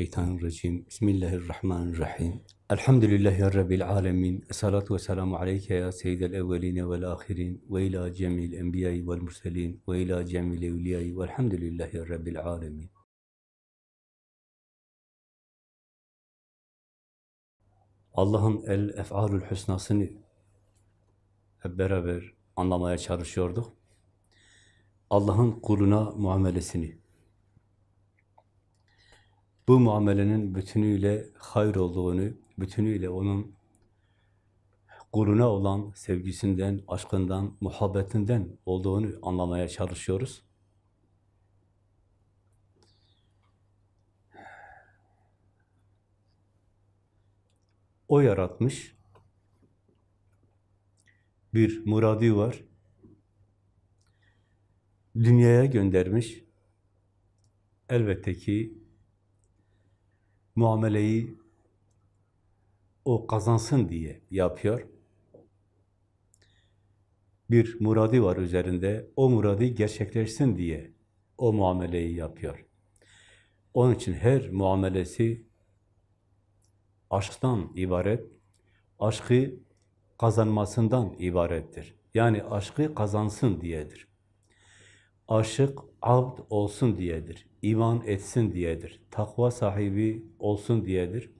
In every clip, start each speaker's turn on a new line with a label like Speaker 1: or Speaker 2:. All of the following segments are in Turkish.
Speaker 1: mineşşeytanirracim. Bismillahirrahmanirrahim. Elhamdülillahi Rabbil alemin. Esselatu ve selamu aleyke ya seyyidel evveline vel ahirin ve ila cemil enbiyayı vel murselin ve ila cemil evliyayı velhamdülillahi Rabbil alemin. Allah'ın el ef'alül hüsnasını hep beraber anlamaya çalışıyorduk. Allah'ın kuluna muamelesini. Bu muamelenin bütünüyle hayır olduğunu, bütünüyle onun kuluna olan sevgisinden, aşkından, muhabbetinden olduğunu anlamaya çalışıyoruz. O yaratmış. Bir muradi var. Dünyaya göndermiş. Elbette ki muameleyi o kazansın diye yapıyor. Bir muradi var üzerinde. O muradi gerçekleşsin diye o muameleyi yapıyor. Onun için her muamelesi aşktan ibaret, aşkı kazanmasından ibarettir. Yani aşkı kazansın diyedir. Aşık abd olsun diyedir. iman etsin diyedir. Takva sahibi olsun diyedir.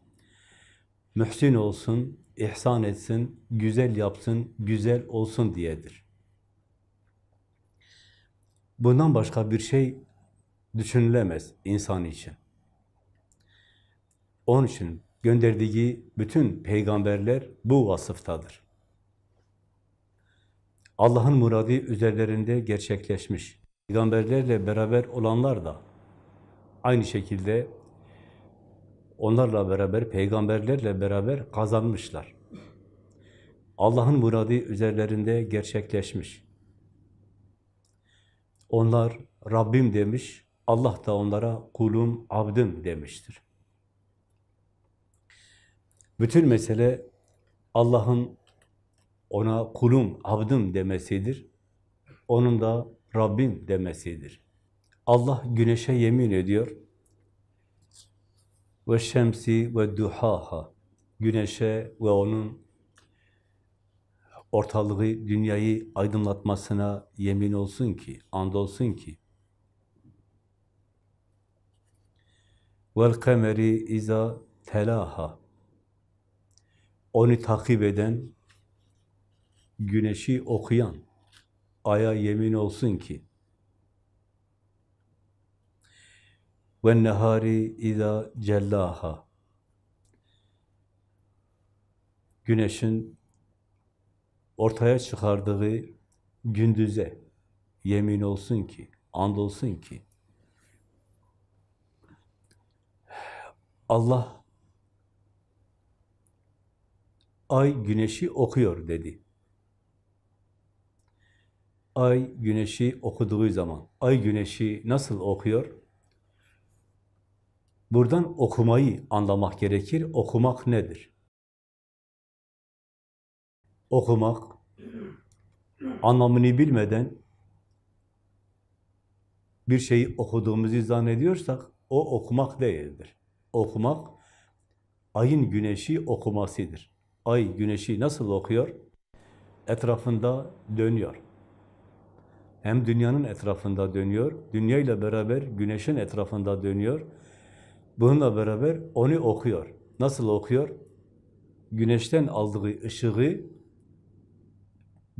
Speaker 1: Mühsin olsun, ihsan etsin, güzel yapsın, güzel olsun diyedir. Bundan başka bir şey düşünülemez insan için. Onun için gönderdiği bütün peygamberler bu vasıftadır. Allah'ın muradı üzerlerinde gerçekleşmiş. Peygamberlerle beraber olanlar da aynı şekilde onlarla beraber, peygamberlerle beraber kazanmışlar. Allah'ın muradı üzerlerinde gerçekleşmiş. Onlar Rabbim demiş, Allah da onlara kulum, abdim demiştir. Bütün mesele Allah'ın ona kulum, abdim demesidir. Onun da Rabbim demesidir. Allah güneşe yemin ediyor. Ve şemsi ve duhaha. Güneşe ve onun ortalığı, dünyayı aydınlatmasına yemin olsun ki, and olsun ki. Vel kameri iza telaha. Onu takip eden, güneşi okuyan, aya yemin olsun ki ve nehari iza cellaha güneşin ortaya çıkardığı gündüze yemin olsun ki, and olsun ki Allah ay güneşi okuyor dedi. Ay güneşi okuduğu zaman, ay güneşi nasıl okuyor? Buradan okumayı anlamak gerekir. Okumak nedir? Okumak, anlamını bilmeden bir şeyi okuduğumuzu zannediyorsak, o okumak değildir. Okumak, ayın güneşi okumasıdır. Ay güneşi nasıl okuyor? Etrafında dönüyor. Hem dünyanın etrafında dönüyor, dünya ile beraber güneşin etrafında dönüyor. Bununla beraber onu okuyor. Nasıl okuyor? Güneşten aldığı ışığı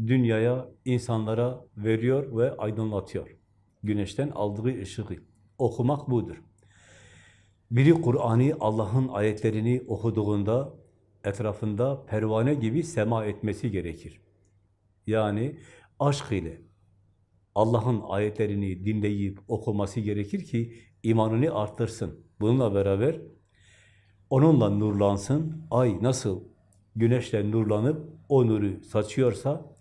Speaker 1: dünyaya, insanlara veriyor ve aydınlatıyor. Güneşten aldığı ışığı. Okumak budur. Biri Kur'an'ı, Allah'ın ayetlerini okuduğunda etrafında pervane gibi sema etmesi gerekir. Yani aşk ile Allah'ın ayetlerini dinleyip okuması gerekir ki imanını arttırsın. Bununla beraber onunla nurlansın. Ay nasıl güneşle nurlanıp o nuru saçıyorsa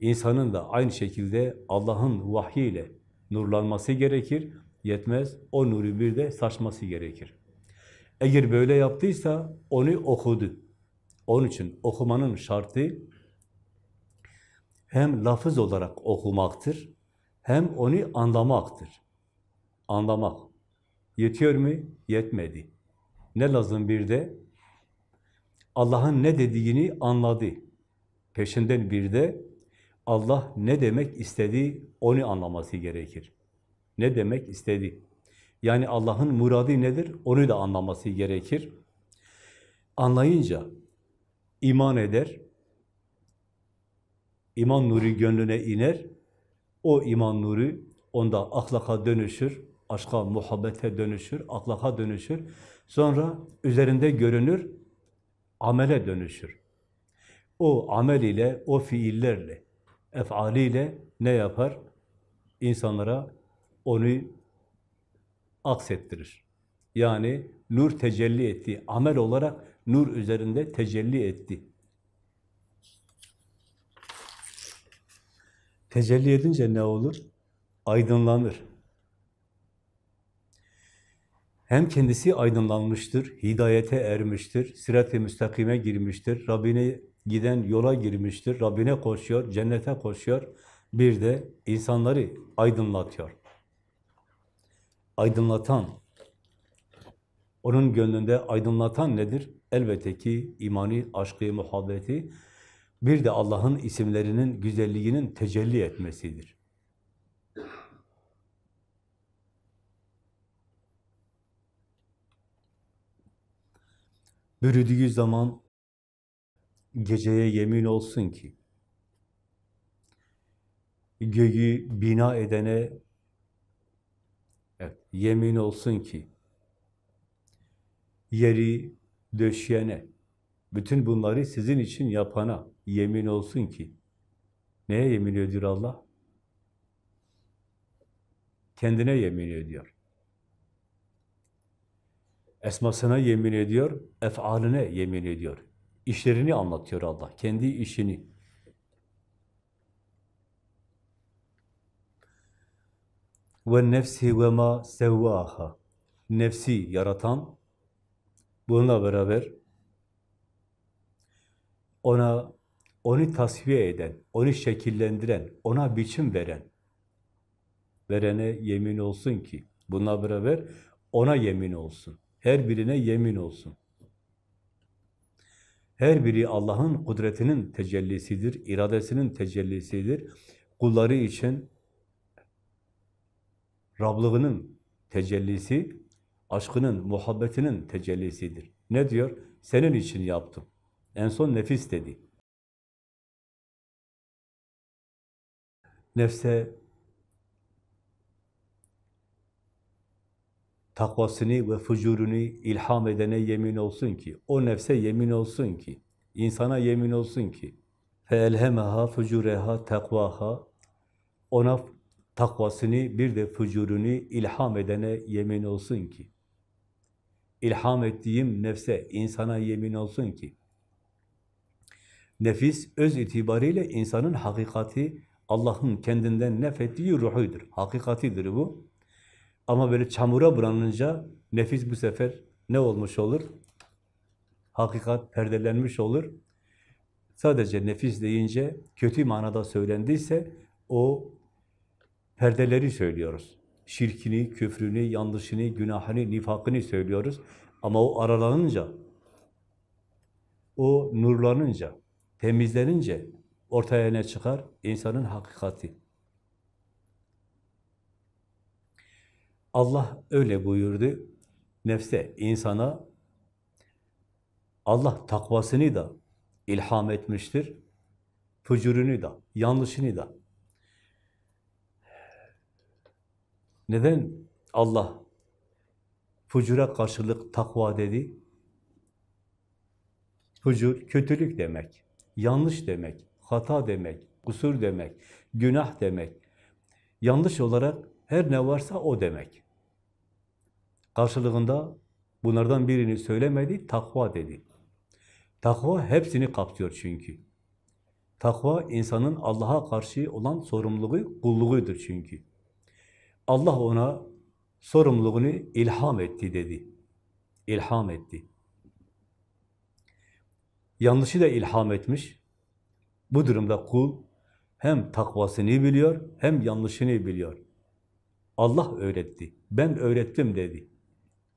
Speaker 1: insanın da aynı şekilde Allah'ın vahyiyle nurlanması gerekir. Yetmez. O nuru bir de saçması gerekir. Eğer böyle yaptıysa onu okudu. Onun için okumanın şartı hem lafız olarak okumaktır, hem onu anlamaktır. Anlamak. Yetiyor mu? Yetmedi. Ne lazım bir de? Allah'ın ne dediğini anladı. Peşinden bir de Allah ne demek istedi onu anlaması gerekir. Ne demek istedi? Yani Allah'ın muradı nedir? Onu da anlaması gerekir. Anlayınca iman eder, iman nuru gönlüne iner, o iman nuru onda ahlaka dönüşür, aşka, muhabbete dönüşür, ahlaka dönüşür. Sonra üzerinde görünür, amele dönüşür. O amel ile, o fiillerle, efaliyle ne yapar? İnsanlara onu aksettirir. Yani nur tecelli etti. Amel olarak nur üzerinde tecelli etti. Tecelli edince ne olur? Aydınlanır. Hem kendisi aydınlanmıştır, hidayete ermiştir, sirat-i müstakime girmiştir, Rabbine giden yola girmiştir, Rabbine koşuyor, cennete koşuyor. Bir de insanları aydınlatıyor. Aydınlatan, onun gönlünde aydınlatan nedir? Elbette ki imani, aşkı, muhabbeti, bir de Allah'ın isimlerinin güzelliğinin tecelli etmesidir. Bürüdüğü zaman geceye yemin olsun ki, göğü bina edene evet, yemin olsun ki, yeri döşeyene, bütün bunları sizin için yapana yemin olsun ki, neye yemin ediyor Allah? Kendine yemin ediyor. Esmasına yemin ediyor, efaline yemin ediyor. İşlerini anlatıyor Allah, kendi işini. Ve nefsi ve ma sevvaha. Nefsi yaratan, bununla beraber ona onu tasfiye eden, onu şekillendiren, ona biçim veren, verene yemin olsun ki, bununla beraber ona yemin olsun. Her birine yemin olsun. Her biri Allah'ın kudretinin tecellisidir, iradesinin tecellisidir. Kulları için Rablığının tecellisi, aşkının, muhabbetinin tecellisidir. Ne diyor? Senin için yaptım. En son nefis dedi. nefse takvasını ve fücurunu ilham edene yemin olsun ki, o nefse yemin olsun ki, insana yemin olsun ki, فَاَلْهَمَهَا فُجُورَهَا takvaha Ona takvasını bir de fücurunu ilham edene yemin olsun ki, ilham ettiğim nefse, insana yemin olsun ki, nefis öz itibariyle insanın hakikati, Allah'ın kendinden nefettiği ruhudur, hakikatidir bu. Ama böyle çamura buranınca nefis bu sefer ne olmuş olur? Hakikat perdelenmiş olur. Sadece nefis deyince kötü manada söylendiyse o perdeleri söylüyoruz. Şirkini, küfrünü, yanlışını, günahını, nifakını söylüyoruz. Ama o aralanınca, o nurlanınca, temizlenince ortaya ne çıkar? İnsanın hakikati. Allah öyle buyurdu. Nefse, insana Allah takvasını da ilham etmiştir. Fücurunu da, yanlışını da. Neden Allah fucura karşılık takva dedi? Fucur, kötülük demek, yanlış demek, hata demek, kusur demek, günah demek. Yanlış olarak her ne varsa o demek. Karşılığında bunlardan birini söylemedi, takva dedi. Takva hepsini kapsıyor çünkü. Takva insanın Allah'a karşı olan sorumluluğu, kulluğudur çünkü. Allah ona sorumluluğunu ilham etti dedi. İlham etti. Yanlışı da ilham etmiş. Bu durumda kul hem takvasını biliyor, hem yanlışını biliyor. Allah öğretti. Ben öğrettim dedi.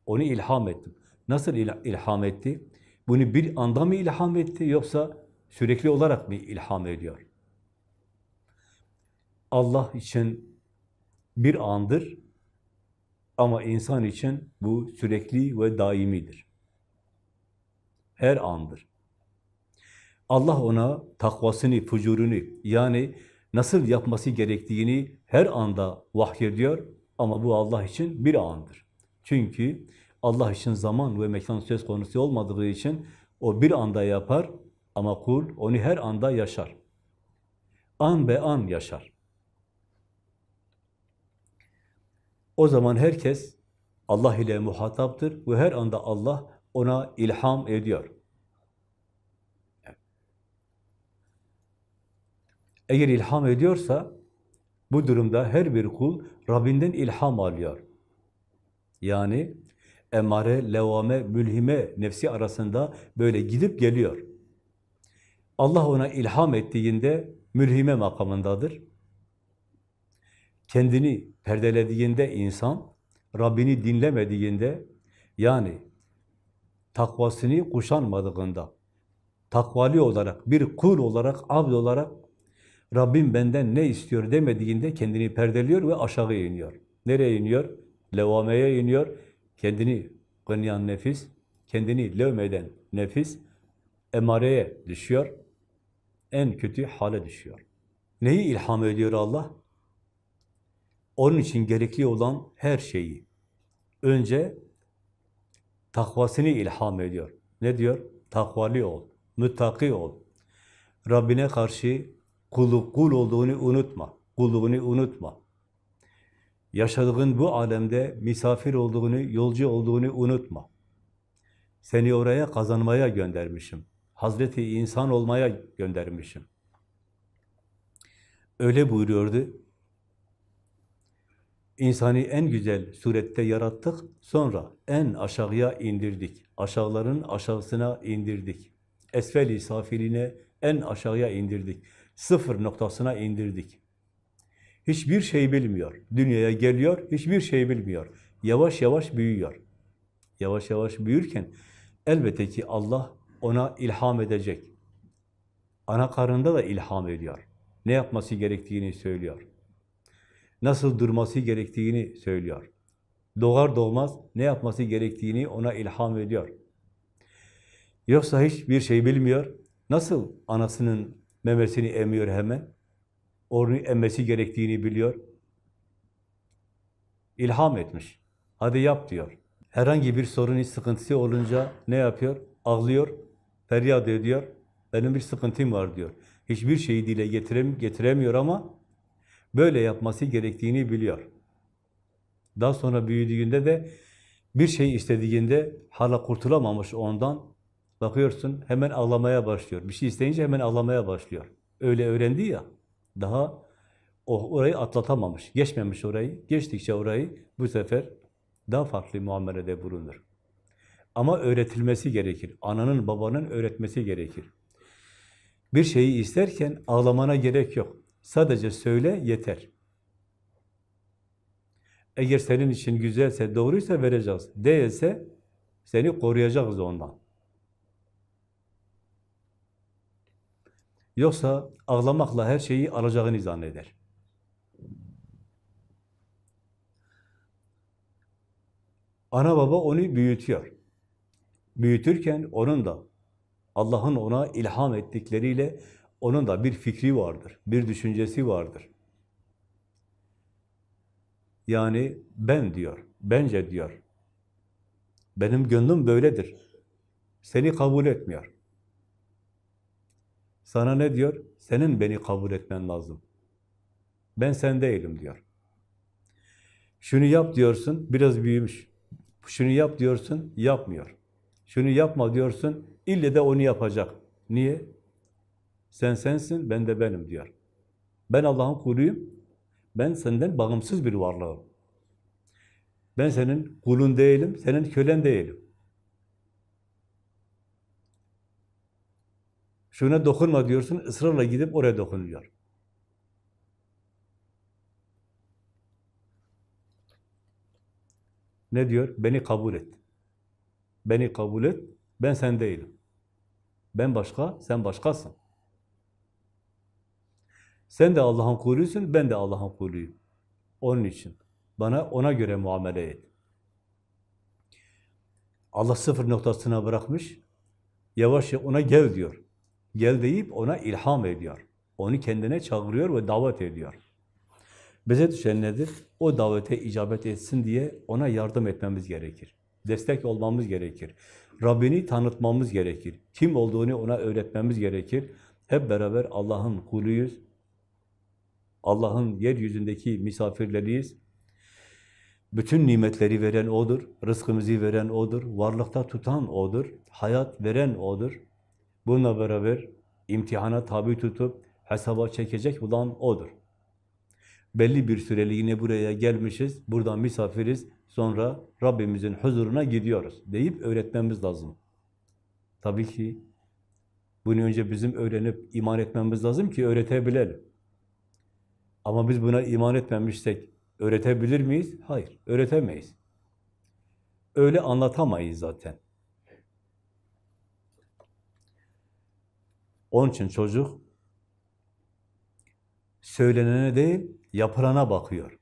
Speaker 1: Onu ilham ettim. Nasıl il- ilham etti? Bunu bir anda mı ilham etti yoksa sürekli olarak mı ilham ediyor? Allah için bir andır ama insan için bu sürekli ve daimidir. Her andır. Allah ona takvasını, fucurunu yani nasıl yapması gerektiğini her anda vahyediyor ama bu Allah için bir andır. Çünkü Allah için zaman ve mekan söz konusu olmadığı için o bir anda yapar ama kul onu her anda yaşar. An be an yaşar. O zaman herkes Allah ile muhataptır ve her anda Allah ona ilham ediyor. Eğer ilham ediyorsa bu durumda her bir kul Rabbinden ilham alıyor. Yani emare, levame, mülhime nefsi arasında böyle gidip geliyor. Allah ona ilham ettiğinde mülhime makamındadır. Kendini perdelediğinde insan, Rabbini dinlemediğinde, yani takvasını kuşanmadığında, takvali olarak, bir kul olarak, abd olarak Rabbim benden ne istiyor demediğinde kendini perdeliyor ve aşağı iniyor. Nereye iniyor? Levameye iniyor. Kendini gınyan nefis, kendini levmeden nefis, emareye düşüyor. En kötü hale düşüyor. Neyi ilham ediyor Allah? Onun için gerekli olan her şeyi. Önce takvasını ilham ediyor. Ne diyor? Takvali ol, müttaki ol. Rabbine karşı kulluk kul olduğunu unutma. Kulluğunu unutma. Yaşadığın bu alemde misafir olduğunu, yolcu olduğunu unutma. Seni oraya kazanmaya göndermişim. Hazreti insan olmaya göndermişim. Öyle buyuruyordu. İnsanı en güzel surette yarattık, sonra en aşağıya indirdik. Aşağıların aşağısına indirdik. Esfel-i safiline en aşağıya indirdik. Sıfır noktasına indirdik. Hiçbir şey bilmiyor. Dünyaya geliyor, hiçbir şey bilmiyor. Yavaş yavaş büyüyor. Yavaş yavaş büyürken elbette ki Allah ona ilham edecek. Ana karnında da ilham ediyor. Ne yapması gerektiğini söylüyor. Nasıl durması gerektiğini söylüyor. Doğar doğmaz ne yapması gerektiğini ona ilham ediyor. Yoksa hiçbir şey bilmiyor. Nasıl anasının memesini emiyor hemen? Onu emmesi gerektiğini biliyor. İlham etmiş. Hadi yap diyor. Herhangi bir sorun, sıkıntısı olunca ne yapıyor? Ağlıyor, feryat ediyor. Benim bir sıkıntım var diyor. Hiçbir şeyi dile getirem getiremiyor ama böyle yapması gerektiğini biliyor. Daha sonra büyüdüğünde de bir şey istediğinde hala kurtulamamış ondan bakıyorsun hemen ağlamaya başlıyor. Bir şey isteyince hemen ağlamaya başlıyor. Öyle öğrendi ya. Daha o orayı atlatamamış, geçmemiş orayı. Geçtikçe orayı bu sefer daha farklı muamelede bulunur. Ama öğretilmesi gerekir. Ananın, babanın öğretmesi gerekir. Bir şeyi isterken ağlamana gerek yok. Sadece söyle yeter. Eğer senin için güzelse, doğruysa vereceğiz. Değilse seni koruyacağız ondan. Yoksa ağlamakla her şeyi alacağını zanneder. Ana baba onu büyütüyor. Büyütürken onun da Allah'ın ona ilham ettikleriyle onun da bir fikri vardır, bir düşüncesi vardır. Yani ben diyor, bence diyor. Benim gönlüm böyledir. Seni kabul etmiyor. Sana ne diyor? Senin beni kabul etmen lazım. Ben sen değilim diyor. Şunu yap diyorsun, biraz büyümüş. Şunu yap diyorsun, yapmıyor. Şunu yapma diyorsun, ille de onu yapacak. Niye? Sen sensin, ben de benim diyor. Ben Allah'ın kuluyum, ben senden bağımsız bir varlığım. Ben senin kulun değilim, senin kölen değilim. Şuna dokunma diyorsun, ısrarla gidip oraya dokunuyor. Ne diyor? Beni kabul et. Beni kabul et, ben sen değilim. Ben başka, sen başkasın. Sen de Allah'ın kuluysun, ben de Allah'ın kuluyum. Onun için bana ona göre muamele et. Allah sıfır noktasına bırakmış, yavaş yavaş ona gel diyor. Gel deyip ona ilham ediyor. Onu kendine çağırıyor ve davet ediyor. Bize düşen nedir? O davete icabet etsin diye ona yardım etmemiz gerekir. Destek olmamız gerekir. Rabbini tanıtmamız gerekir. Kim olduğunu ona öğretmemiz gerekir. Hep beraber Allah'ın kuluyuz. Allah'ın yeryüzündeki misafirleriyiz. Bütün nimetleri veren O'dur. Rızkımızı veren O'dur. Varlıkta tutan O'dur. Hayat veren O'dur. Bununla beraber imtihana tabi tutup hesaba çekecek olan O'dur. Belli bir süreliğine buraya gelmişiz, buradan misafiriz, sonra Rabbimizin huzuruna gidiyoruz deyip öğretmemiz lazım. Tabii ki bunu önce bizim öğrenip iman etmemiz lazım ki öğretebilelim. Ama biz buna iman etmemişsek öğretebilir miyiz? Hayır, öğretemeyiz. Öyle anlatamayız zaten. Onun için çocuk söylenene değil, yapılana bakıyor.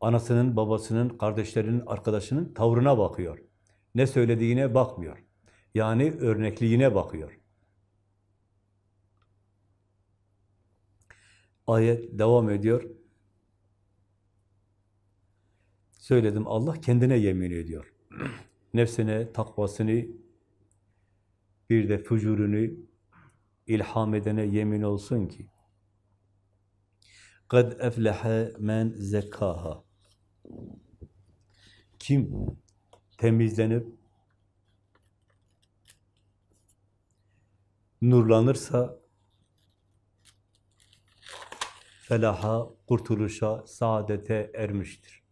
Speaker 1: Anasının, babasının, kardeşlerinin, arkadaşının tavrına bakıyor. Ne söylediğine bakmıyor. Yani örnekliğine bakıyor. Ayet devam ediyor. Söyledim Allah kendine yemin ediyor. Nefsine takvasını bir de fücurunu ilham edene yemin olsun ki قَدْ اَفْلَحَ مَنْ زَكَّاهَا Kim temizlenip nurlanırsa felaha, kurtuluşa, saadete ermiştir.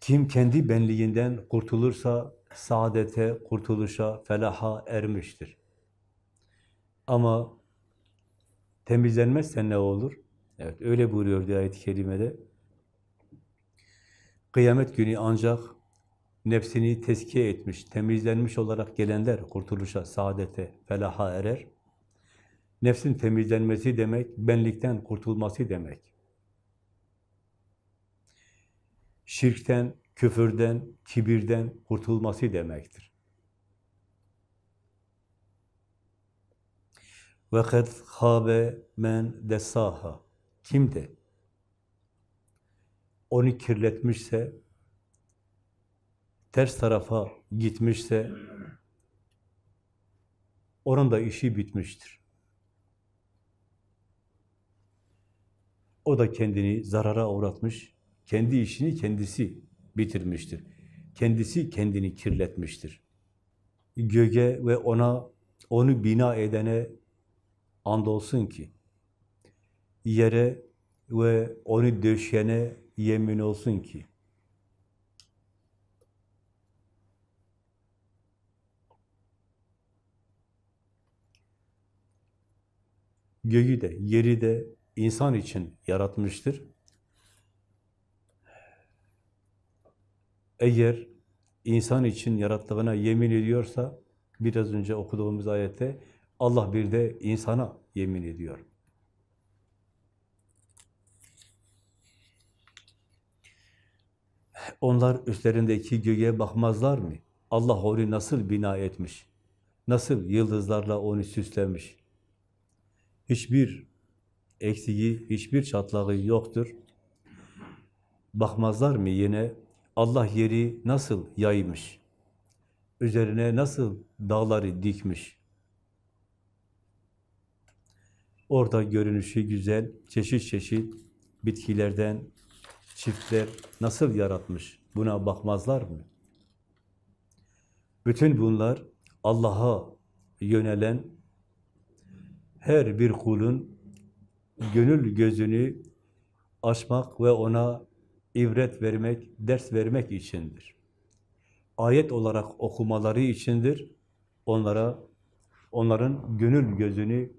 Speaker 1: Kim kendi benliğinden kurtulursa saadete, kurtuluşa, felaha ermiştir. Ama temizlenmezse ne olur? Evet, öyle buyuruyor diye ayet-i kerimede. Kıyamet günü ancak nefsini tezkiye etmiş, temizlenmiş olarak gelenler kurtuluşa, saadete, felaha erer. Nefsin temizlenmesi demek, benlikten kurtulması demek. Şirkten, küfürden, kibirden kurtulması demektir. Ve kad habe men desaha. Kim de onu kirletmişse, ters tarafa gitmişse, onun da işi bitmiştir. O da kendini zarara uğratmış, kendi işini kendisi bitirmiştir. Kendisi kendini kirletmiştir. Göge ve ona, onu bina edene andolsun ki, yere ve onu döşeyene yemin olsun ki, göğü de, yeri de insan için yaratmıştır. Eğer insan için yarattığına yemin ediyorsa, biraz önce okuduğumuz ayette, Allah bir de insana yemin ediyor. Onlar üstlerindeki göğe bakmazlar mı? Allah onu nasıl bina etmiş? Nasıl yıldızlarla onu süslemiş? Hiçbir eksiği, hiçbir çatlağı yoktur. Bakmazlar mı yine? Allah yeri nasıl yaymış? Üzerine nasıl dağları dikmiş? Orada görünüşü güzel, çeşit çeşit bitkilerden çiftler nasıl yaratmış? Buna bakmazlar mı? Bütün bunlar Allah'a yönelen her bir kulun gönül gözünü açmak ve ona ibret vermek, ders vermek içindir. Ayet olarak okumaları içindir. Onlara onların gönül gözünü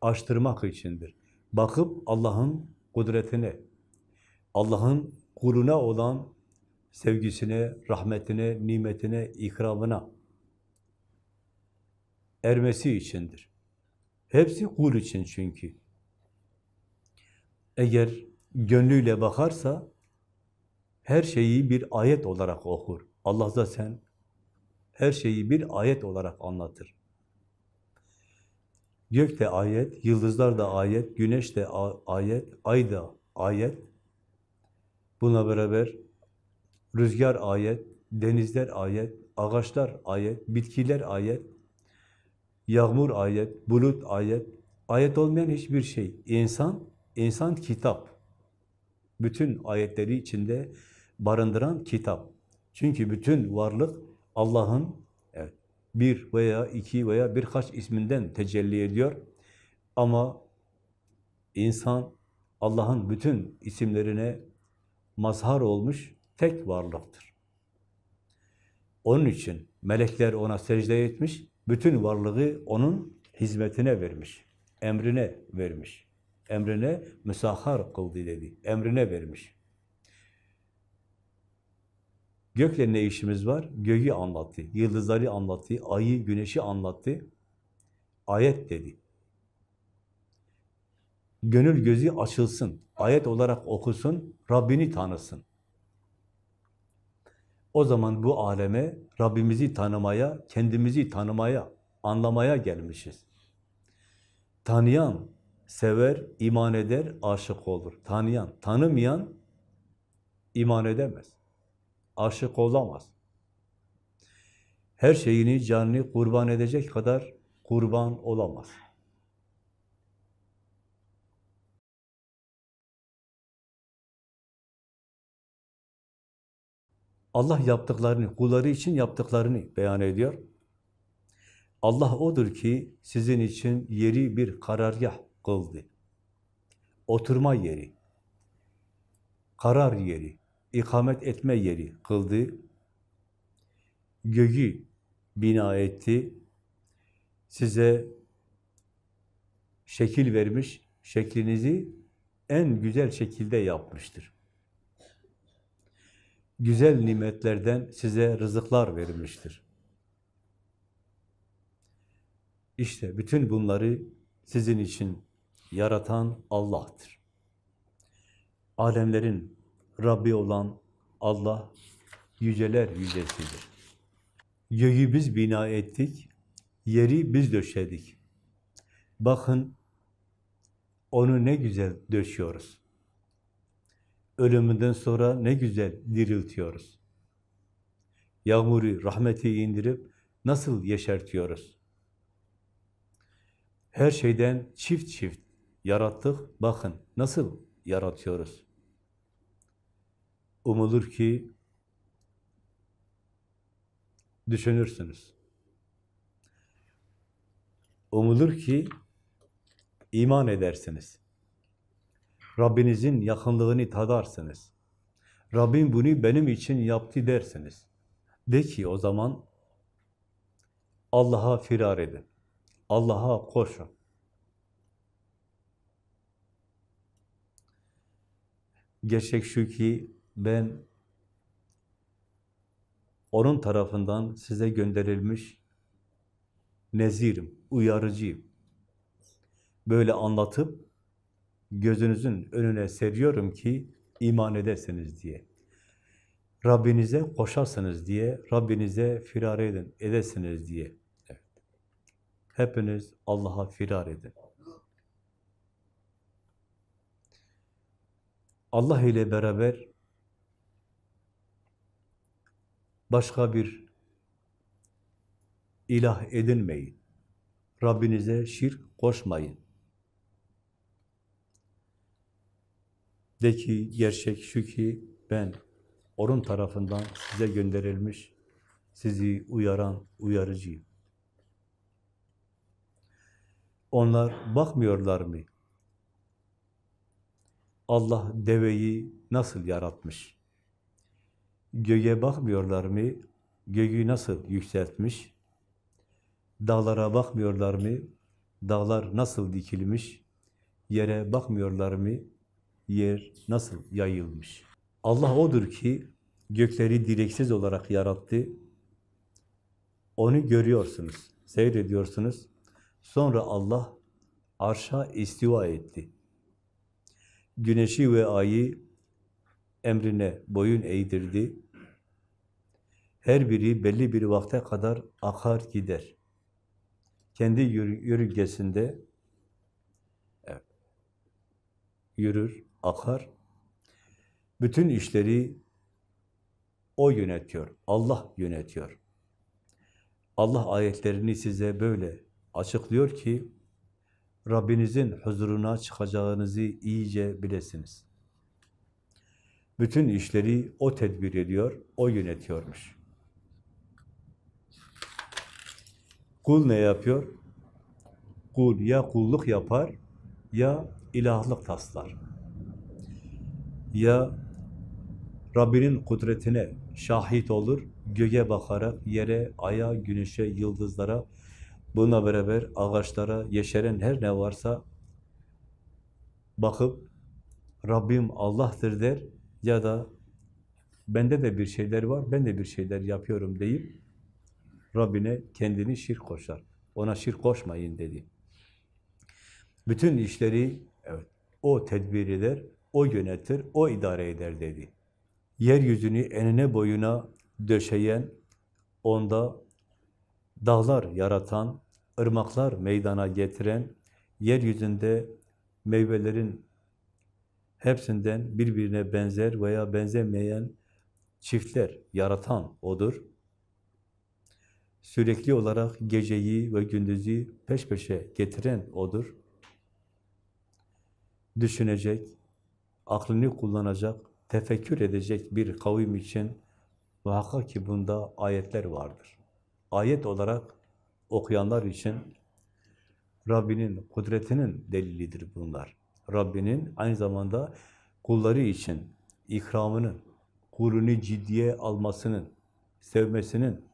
Speaker 1: açtırmak içindir. Bakıp Allah'ın kudretine, Allah'ın kuluna olan sevgisine, rahmetine, nimetine, ikramına ermesi içindir. Hepsi kul için çünkü. Eğer gönlüyle bakarsa her şeyi bir ayet olarak okur. Allah da sen her şeyi bir ayet olarak anlatır. Gök de ayet, yıldızlar da ayet, güneş de ayet, ay da ayet. Buna beraber rüzgar ayet, denizler ayet, ağaçlar ayet, bitkiler ayet, yağmur ayet, bulut ayet, ayet olmayan hiçbir şey. İnsan, insan kitap. Bütün ayetleri içinde barındıran kitap. Çünkü bütün varlık Allah'ın evet, bir veya iki veya birkaç isminden tecelli ediyor. Ama insan Allah'ın bütün isimlerine mazhar olmuş tek varlıktır. Onun için melekler ona secde etmiş, bütün varlığı onun hizmetine vermiş, emrine vermiş. Emrine müsahhar kıldı dedi, emrine vermiş. Gökle ne işimiz var? Göğü anlattı, yıldızları anlattı, ayı, güneşi anlattı. Ayet dedi. Gönül gözü açılsın, ayet olarak okusun, Rabbini tanısın. O zaman bu aleme Rabbimizi tanımaya, kendimizi tanımaya, anlamaya gelmişiz. Tanıyan sever, iman eder, aşık olur. Tanıyan, tanımayan iman edemez. Aşık olamaz. Her şeyini, canını kurban edecek kadar kurban olamaz. Allah yaptıklarını, kulları için yaptıklarını beyan ediyor. Allah odur ki sizin için yeri bir karargah kıldı. Oturma yeri, karar yeri, ikamet etme yeri kıldı. Göğü bina etti. Size şekil vermiş, şeklinizi en güzel şekilde yapmıştır güzel nimetlerden size rızıklar vermiştir. İşte bütün bunları sizin için yaratan Allah'tır. Alemlerin Rabbi olan Allah yüceler yücesidir. Göğü biz bina ettik, yeri biz döşedik. Bakın onu ne güzel döşüyoruz ölümünden sonra ne güzel diriltiyoruz. Yağmuru, rahmeti indirip nasıl yeşertiyoruz? Her şeyden çift çift yarattık. Bakın nasıl yaratıyoruz. Umulur ki düşünürsünüz. Umulur ki iman edersiniz. Rabbinizin yakınlığını tadarsınız. Rabbim bunu benim için yaptı dersiniz. De ki o zaman Allah'a firar edin. Allah'a koşun. Gerçek şu ki ben onun tarafından size gönderilmiş nezirim, uyarıcıyım. Böyle anlatıp gözünüzün önüne seriyorum ki iman edesiniz diye. Rabbinize koşasınız diye, Rabbinize firar edin, edesiniz diye. Evet. Hepiniz Allah'a firar edin. Allah ile beraber başka bir ilah edinmeyin. Rabbinize şirk koşmayın. De ki gerçek şu ki ben onun tarafından size gönderilmiş, sizi uyaran uyarıcıyım. Onlar bakmıyorlar mı? Allah deveyi nasıl yaratmış? Göğe bakmıyorlar mı? Göğü nasıl yükseltmiş? Dağlara bakmıyorlar mı? Dağlar nasıl dikilmiş? Yere bakmıyorlar mı? yer nasıl yayılmış? Allah odur ki gökleri direksiz olarak yarattı. Onu görüyorsunuz, seyrediyorsunuz. Sonra Allah arşa istiva etti. Güneşi ve ayı emrine boyun eğdirdi. Her biri belli bir vakte kadar akar gider. Kendi yörüngesinde yürür, akar. Bütün işleri O yönetiyor, Allah yönetiyor. Allah ayetlerini size böyle açıklıyor ki, Rabbinizin huzuruna çıkacağınızı iyice bilesiniz. Bütün işleri O tedbir ediyor, O yönetiyormuş. Kul ne yapıyor? Kul ya kulluk yapar, ya ilahlık taslar. Ya Rabbinin kudretine şahit olur, göğe bakarak yere, aya, güneşe, yıldızlara, bununla beraber ağaçlara, yeşeren her ne varsa bakıp Rabbim Allah'tır der ya da bende de bir şeyler var, ben de bir şeyler yapıyorum deyip Rabbine kendini şirk koşar. Ona şirk koşmayın dedi. Bütün işleri evet, o tedbir eder, o yönetir, o idare eder dedi. Yeryüzünü enine boyuna döşeyen, onda dağlar yaratan, ırmaklar meydana getiren, yeryüzünde meyvelerin hepsinden birbirine benzer veya benzemeyen çiftler yaratan O'dur. Sürekli olarak geceyi ve gündüzü peş peşe getiren O'dur. Düşünecek, aklını kullanacak, tefekkür edecek bir kavim için muhakkak ki bunda ayetler vardır. Ayet olarak okuyanlar için Rabbinin kudretinin delilidir bunlar. Rabbinin aynı zamanda kulları için ikramının, kulunu ciddiye almasının, sevmesinin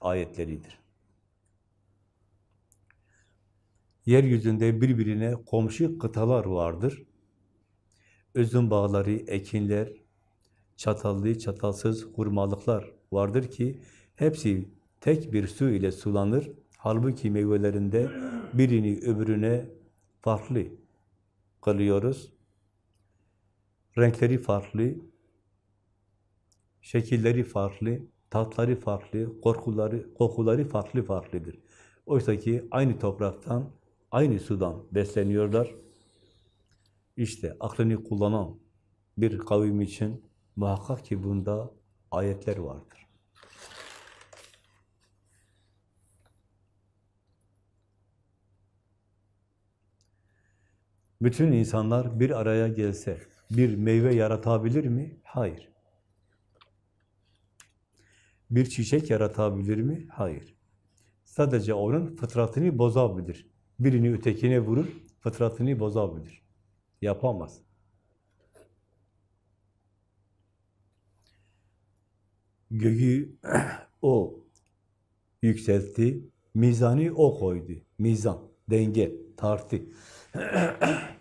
Speaker 1: ayetleridir. Yeryüzünde birbirine komşu kıtalar vardır. Özüm bağları, ekinler, çatallı, çatalsız hurmalıklar vardır ki hepsi tek bir su ile sulanır. Halbuki meyvelerinde birini öbürüne farklı kılıyoruz. Renkleri farklı, şekilleri farklı, tatları farklı, korkuları, kokuları farklı farklıdır. Oysa ki aynı topraktan, aynı sudan besleniyorlar. İşte aklını kullanan bir kavim için muhakkak ki bunda ayetler vardır. Bütün insanlar bir araya gelse bir meyve yaratabilir mi? Hayır. Bir çiçek yaratabilir mi? Hayır. Sadece onun fıtratını bozabilir. Birini ötekine vurur, fıtratını bozabilir. Yapamaz. Göğü o yükseltti, mizanı o koydu. Mizan, denge, tartı.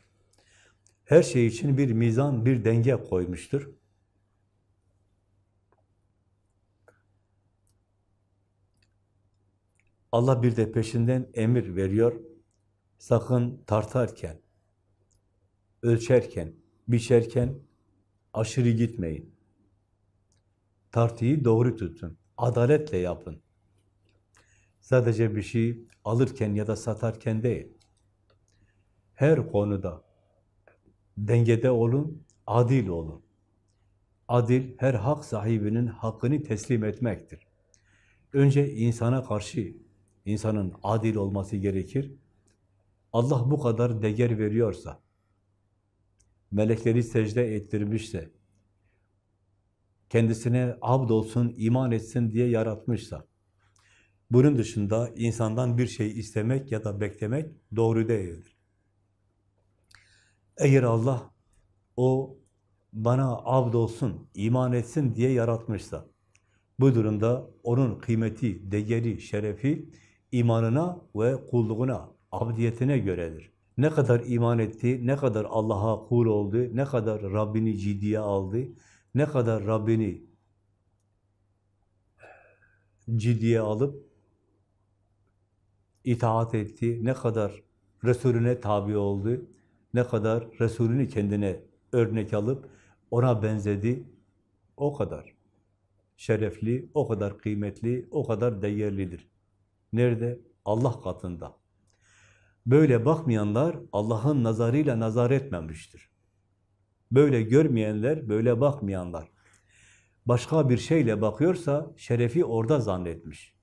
Speaker 1: Her şey için bir mizan, bir denge koymuştur. Allah bir de peşinden emir veriyor. Sakın tartarken, ölçerken, biçerken aşırı gitmeyin. Tartıyı doğru tutun. Adaletle yapın. Sadece bir şey alırken ya da satarken değil. Her konuda dengede olun, adil olun. Adil, her hak sahibinin hakkını teslim etmektir. Önce insana karşı insanın adil olması gerekir. Allah bu kadar değer veriyorsa, melekleri secde ettirmişse, kendisine abd olsun, iman etsin diye yaratmışsa, bunun dışında insandan bir şey istemek ya da beklemek doğru değildir. Eğer Allah o bana abd olsun, iman etsin diye yaratmışsa, bu durumda onun kıymeti, değeri, şerefi imanına ve kulluğuna, abdiyetine göredir. Ne kadar iman etti, ne kadar Allah'a kul oldu, ne kadar Rabbini ciddiye aldı, ne kadar Rabbini ciddiye alıp itaat etti, ne kadar Resulüne tabi oldu, ne kadar Resulünü kendine örnek alıp ona benzedi, o kadar şerefli, o kadar kıymetli, o kadar değerlidir. Nerede? Allah katında. Böyle bakmayanlar Allah'ın nazarıyla nazar etmemiştir. Böyle görmeyenler, böyle bakmayanlar başka bir şeyle bakıyorsa şerefi orada zannetmiş.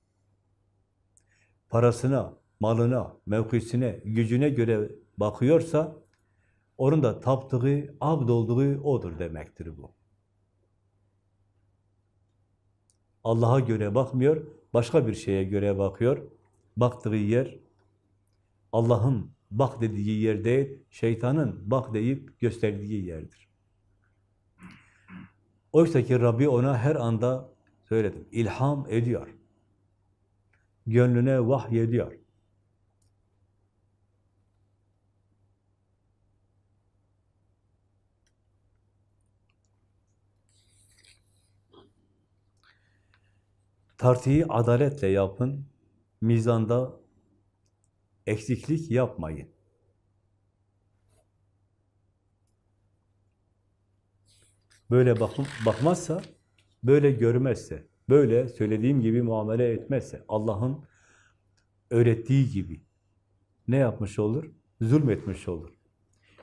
Speaker 1: Parasına, malına, mevkisine, gücüne göre bakıyorsa onun da taptığı, abd olduğu odur demektir bu. Allah'a göre bakmıyor, başka bir şeye göre bakıyor. Baktığı yer Allah'ın bak dediği yer değil, şeytanın bak deyip gösterdiği yerdir. Oysa ki Rabbi ona her anda söyledim, ilham ediyor. Gönlüne vahyediyor. Tartıyı adaletle yapın, mizanda eksiklik yapmayın. Böyle bakım, bakmazsa, böyle görmezse, böyle söylediğim gibi muamele etmezse, Allah'ın öğrettiği gibi ne yapmış olur? Zulmetmiş olur.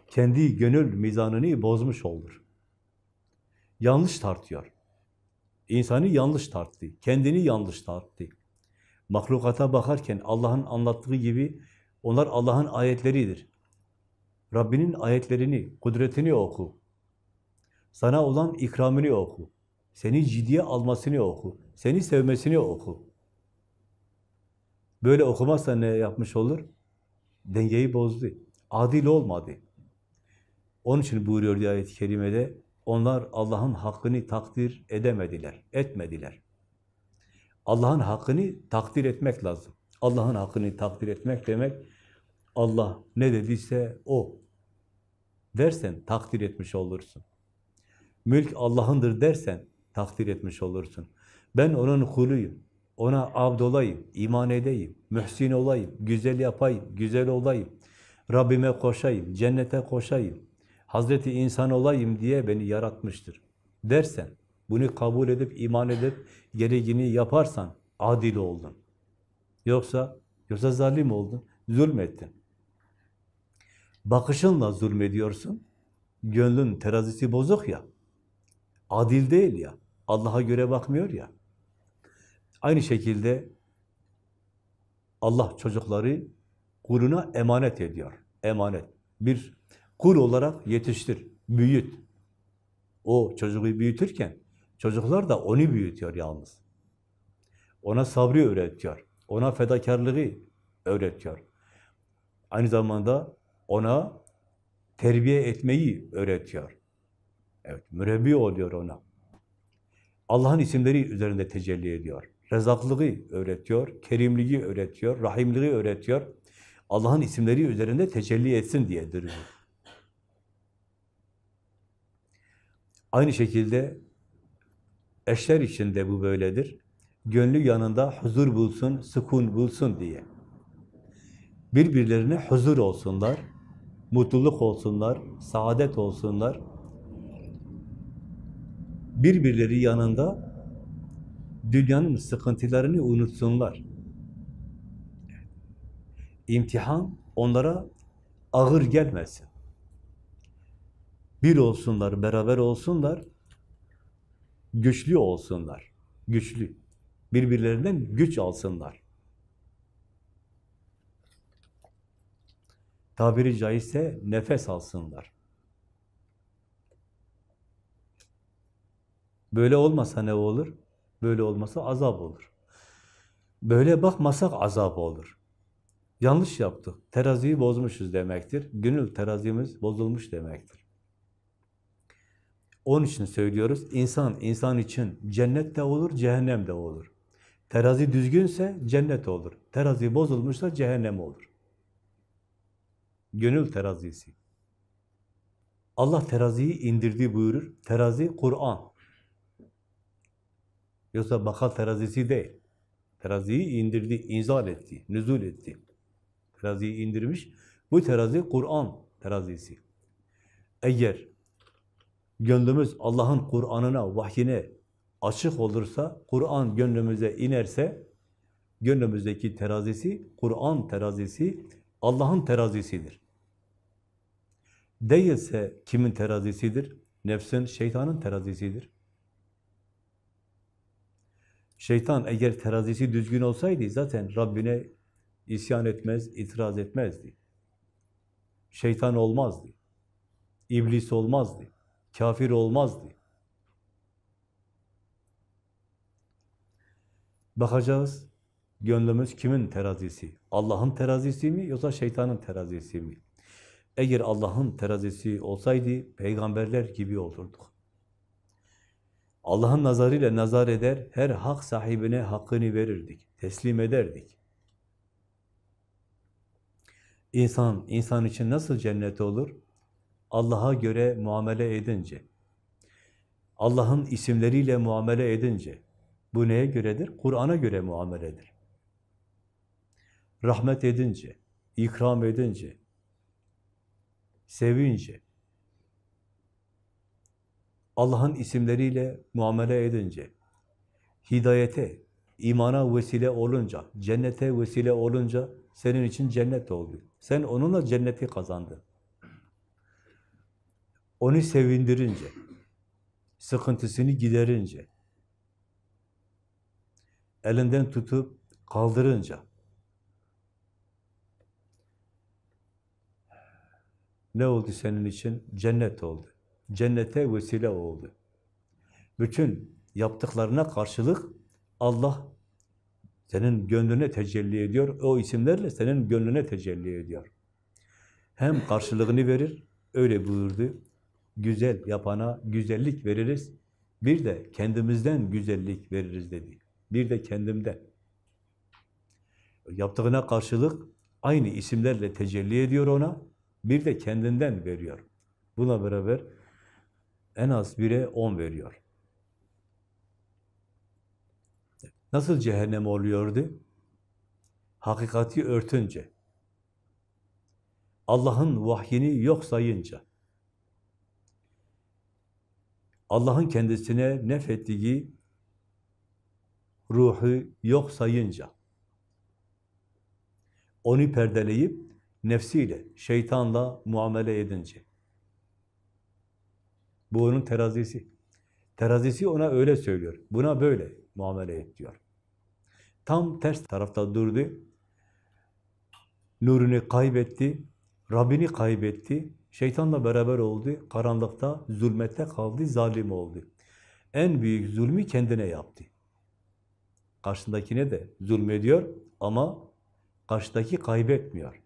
Speaker 1: Kendi gönül mizanını bozmuş olur. Yanlış tartıyor. İnsanı yanlış tarttı, kendini yanlış tarttı. Mahlukata bakarken Allah'ın anlattığı gibi onlar Allah'ın ayetleridir. Rabbinin ayetlerini, kudretini oku. Sana olan ikramını oku. Seni ciddiye almasını oku. Seni sevmesini oku. Böyle okumazsa ne yapmış olur? Dengeyi bozdu. Adil olmadı. Onun için buyuruyor ayet-i kerimede, onlar Allah'ın hakkını takdir edemediler, etmediler. Allah'ın hakkını takdir etmek lazım. Allah'ın hakkını takdir etmek demek, Allah ne dediyse o dersen takdir etmiş olursun. Mülk Allah'ındır dersen takdir etmiş olursun. Ben onun kuluyum, ona abd olayım, iman edeyim, mühsin olayım, güzel yapayım, güzel olayım, Rabbime koşayım, cennete koşayım, Hazreti insan olayım diye beni yaratmıştır dersen, bunu kabul edip, iman edip, gereğini yaparsan adil oldun. Yoksa, yoksa zalim oldun, zulmettin. Bakışınla zulmediyorsun, gönlün terazisi bozuk ya, adil değil ya, Allah'a göre bakmıyor ya. Aynı şekilde Allah çocukları kuluna emanet ediyor. Emanet. Bir kul olarak yetiştir, büyüt. O çocuğu büyütürken çocuklar da onu büyütüyor yalnız. Ona sabrı öğretiyor. Ona fedakarlığı öğretiyor. Aynı zamanda ona terbiye etmeyi öğretiyor. Evet, mürebbi oluyor ona. Allah'ın isimleri üzerinde tecelli ediyor. Rezaklığı öğretiyor, kerimliği öğretiyor, rahimliği öğretiyor. Allah'ın isimleri üzerinde tecelli etsin diyedir bu. Aynı şekilde eşler için de bu böyledir. Gönlü yanında huzur bulsun, sükun bulsun diye. Birbirlerine huzur olsunlar, mutluluk olsunlar, saadet olsunlar. Birbirleri yanında dünyanın sıkıntılarını unutsunlar. İmtihan onlara ağır gelmesin. Bir olsunlar, beraber olsunlar, güçlü olsunlar, güçlü. Birbirlerinden güç alsınlar. Tabiri caizse nefes alsınlar. Böyle olmasa ne olur? Böyle olmasa azap olur. Böyle bakmasak azap olur. Yanlış yaptık. Teraziyi bozmuşuz demektir. Gönül terazimiz bozulmuş demektir. Onun için söylüyoruz, insan, insan için cennet de olur, cehennem de olur. Terazi düzgünse cennet olur. Terazi bozulmuşsa cehennem olur. Gönül terazisi. Allah teraziyi indirdi buyurur. Terazi Kur'an. Yoksa bakal terazisi değil. Teraziyi indirdi, inzal etti, nüzul etti. Teraziyi indirmiş. Bu terazi Kur'an terazisi. Eğer gönlümüz Allah'ın Kur'an'ına, vahyine açık olursa, Kur'an gönlümüze inerse, gönlümüzdeki terazisi, Kur'an terazisi, Allah'ın terazisidir. Değilse kimin terazisidir? Nefsin, şeytanın terazisidir. Şeytan eğer terazisi düzgün olsaydı zaten Rabbine isyan etmez, itiraz etmezdi. Şeytan olmazdı. İblis olmazdı. Kafir olmazdı. Bakacağız, gönlümüz kimin terazisi? Allah'ın terazisi mi yoksa şeytanın terazisi mi? Eğer Allah'ın terazisi olsaydı peygamberler gibi olurduk. Allah'ın nazarıyla nazar eder, her hak sahibine hakkını verirdik, teslim ederdik. İnsan, insan için nasıl cennet olur? Allah'a göre muamele edince, Allah'ın isimleriyle muamele edince, bu neye göredir? Kur'an'a göre muameledir. Rahmet edince, ikram edince, sevince, Allah'ın isimleriyle muamele edince, hidayete, imana vesile olunca, cennete vesile olunca senin için cennet oldu. Sen onunla cenneti kazandın. Onu sevindirince, sıkıntısını giderince, elinden tutup kaldırınca, ne oldu senin için? Cennet oldu. Cennete vesile oldu. Bütün yaptıklarına karşılık Allah senin gönlüne tecelli ediyor. O isimlerle senin gönlüne tecelli ediyor. Hem karşılığını verir, öyle buyurdu. Güzel yapana güzellik veririz. Bir de kendimizden güzellik veririz dedi. Bir de kendimden. Yaptığına karşılık aynı isimlerle tecelli ediyor ona. Bir de kendinden veriyor. Buna beraber en az bire on veriyor. Nasıl cehennem oluyordu? Hakikati örtünce. Allah'ın vahyini yok sayınca. Allah'ın kendisine nefettiği ruhu yok sayınca. Onu perdeleyip nefsiyle, şeytanla muamele edince. Bu onun terazisi. Terazisi ona öyle söylüyor. Buna böyle muamele et diyor. Tam ters tarafta durdu. Nurunu kaybetti. Rabbini kaybetti. Şeytanla beraber oldu. Karanlıkta, zulmette kaldı. Zalim oldu. En büyük zulmü kendine yaptı. Karşındakine de zulmediyor ama karşıdaki kaybetmiyor.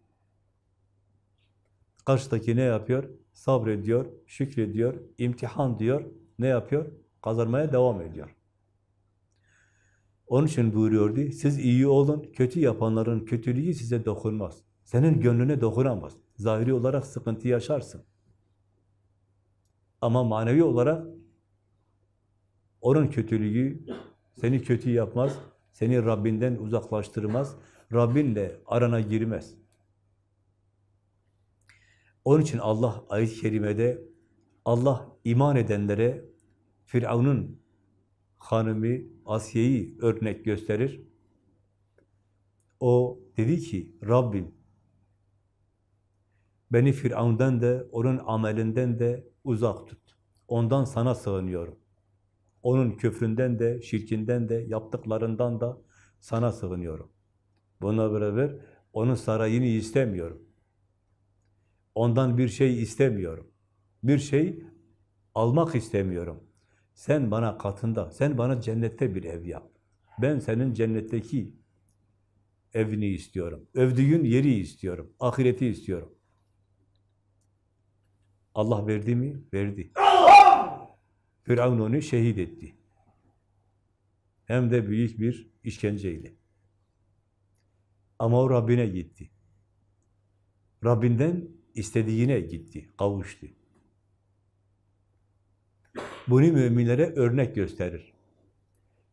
Speaker 1: Karşıdaki ne yapıyor? Sabrediyor, şükrediyor, imtihan diyor. Ne yapıyor? Kazanmaya devam ediyor. Onun için buyuruyordu, siz iyi olun, kötü yapanların kötülüğü size dokunmaz. Senin gönlüne dokunamaz. Zahiri olarak sıkıntı yaşarsın. Ama manevi olarak onun kötülüğü seni kötü yapmaz, seni Rabbinden uzaklaştırmaz, Rabbinle arana girmez. Onun için Allah ayet-i kerimede Allah iman edenlere Firavun'un hanımı Asiye'yi örnek gösterir. O dedi ki Rabbim beni Firavun'dan da onun amelinden de uzak tut. Ondan sana sığınıyorum. Onun küfründen de, şirkinden de, yaptıklarından da sana sığınıyorum. Buna beraber onun sarayını istemiyorum. Ondan bir şey istemiyorum. Bir şey almak istemiyorum. Sen bana katında, sen bana cennette bir ev yap. Ben senin cennetteki evini istiyorum. Övdüğün yeri istiyorum. Ahireti istiyorum. Allah verdi mi? Verdi. Firavun onu şehit etti. Hem de büyük bir işkenceyle. Ama o Rabbine gitti. Rabbinden istediğine gitti, kavuştu. Bunu müminlere örnek gösterir.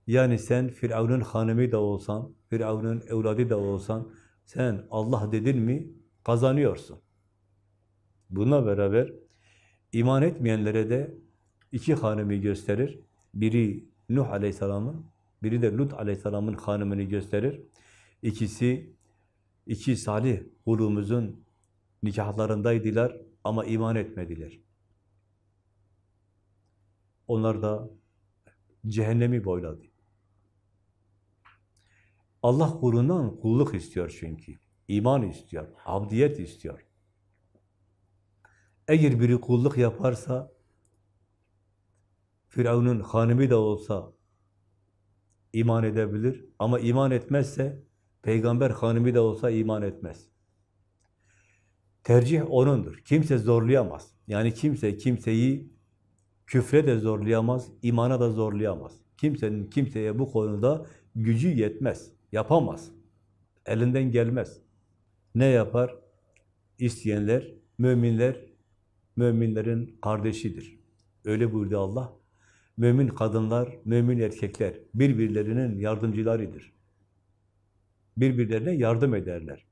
Speaker 1: Yani sen Firavun'un hanımı da olsan, Firavun'un evladı da olsan, sen Allah dedin mi kazanıyorsun. Bununla beraber iman etmeyenlere de iki hanımı gösterir. Biri Nuh Aleyhisselam'ın, biri de Lut Aleyhisselam'ın hanımını gösterir. İkisi, iki salih kulumuzun nikahlarındaydılar ama iman etmediler. Onlar da cehennemi boyladı. Allah kulundan kulluk istiyor çünkü. İman istiyor, abdiyet istiyor. Eğer biri kulluk yaparsa, Firavun'un hanımı da olsa iman edebilir. Ama iman etmezse, peygamber hanımı da olsa iman etmez. Tercih onundur. Kimse zorlayamaz. Yani kimse kimseyi küfre de zorlayamaz, imana da zorlayamaz. Kimsenin kimseye bu konuda gücü yetmez, yapamaz. Elinden gelmez. Ne yapar? İsteyenler, müminler, müminlerin kardeşidir. Öyle buyurdu Allah. Mümin kadınlar, mümin erkekler birbirlerinin yardımcılarıdır. Birbirlerine yardım ederler.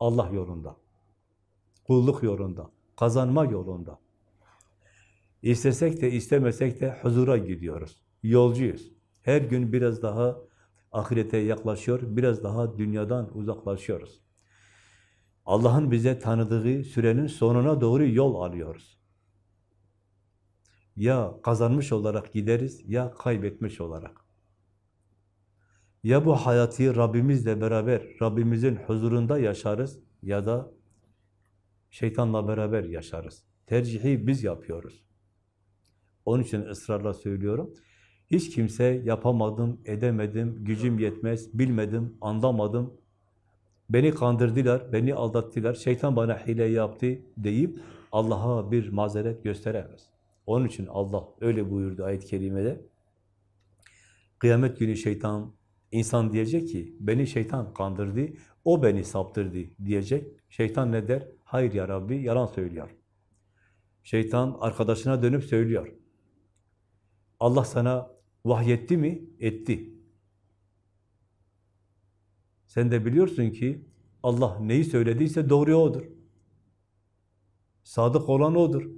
Speaker 1: Allah yolunda, kulluk yolunda, kazanma yolunda. İstesek de istemesek de huzura gidiyoruz. Yolcuyuz. Her gün biraz daha ahirete yaklaşıyor, biraz daha dünyadan uzaklaşıyoruz. Allah'ın bize tanıdığı sürenin sonuna doğru yol alıyoruz. Ya kazanmış olarak gideriz, ya kaybetmiş olarak. Ya bu hayatı Rabbimizle beraber, Rabbimizin huzurunda yaşarız ya da şeytanla beraber yaşarız. Tercihi biz yapıyoruz. Onun için ısrarla söylüyorum. Hiç kimse yapamadım, edemedim, gücüm yetmez, bilmedim, anlamadım, beni kandırdılar, beni aldattılar, şeytan bana hile yaptı deyip Allah'a bir mazeret gösteremez. Onun için Allah öyle buyurdu ayet-i kerimede. Kıyamet günü şeytan, insan diyecek ki, beni şeytan kandırdı, o beni saptırdı diyecek. Şeytan ne der? Hayır ya Rabbi, yalan söylüyor. Şeytan arkadaşına dönüp söylüyor. Allah sana vahyetti mi? Etti. Sen de biliyorsun ki Allah neyi söylediyse doğru odur. Sadık olan odur.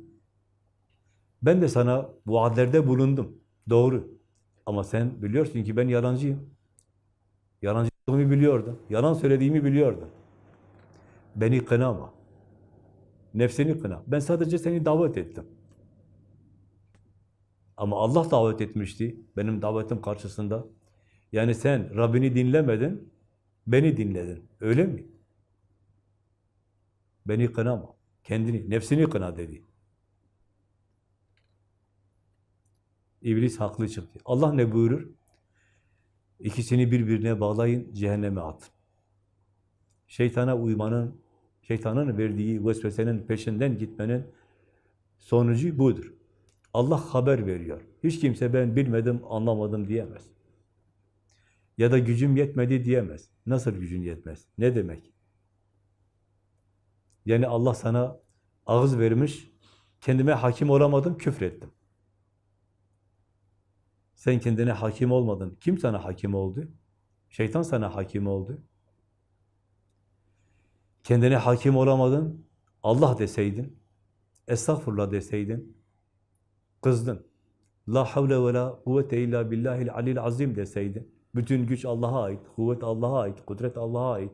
Speaker 1: Ben de sana vaadlerde bulundum. Doğru. Ama sen biliyorsun ki ben yalancıyım. Yalancı olduğumu biliyordum. Yalan söylediğimi biliyordum. Beni kınama. Nefsini kına. Ben sadece seni davet ettim. Ama Allah davet etmişti benim davetim karşısında. Yani sen Rabbini dinlemedin, beni dinledin. Öyle mi? Beni kınama. Kendini, nefsini kına dedi. İblis haklı çıktı. Allah ne buyurur? İkisini birbirine bağlayın, cehenneme atın. Şeytana uymanın, şeytanın verdiği vesvesenin peşinden gitmenin sonucu budur. Allah haber veriyor. Hiç kimse ben bilmedim, anlamadım diyemez. Ya da gücüm yetmedi diyemez. Nasıl gücün yetmez? Ne demek? Yani Allah sana ağız vermiş, kendime hakim olamadım, küfrettim. Sen kendine hakim olmadın. Kim sana hakim oldu? Şeytan sana hakim oldu. Kendine hakim olamadın, Allah deseydin, estağfurullah deseydin, kızdın. La havle ve la kuvvete illa billahil alil azim deseydin. Bütün güç Allah'a ait, kuvvet Allah'a ait, kudret Allah'a ait.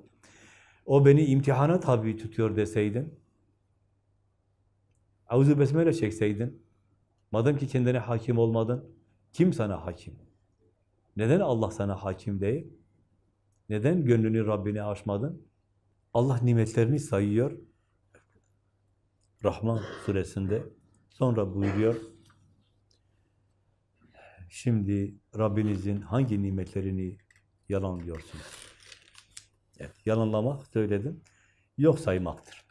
Speaker 1: O beni imtihana tabi tutuyor deseydin. Avzu besmele çekseydin. Madem ki kendine hakim olmadın, kim sana hakim? Neden Allah sana hakim değil? Neden gönlünü Rabbine açmadın? Allah nimetlerini sayıyor. Rahman suresinde. Sonra buyuruyor. Şimdi Rabbinizin hangi nimetlerini yalanlıyorsunuz? Evet, yalanlamak söyledim. Yok saymaktır.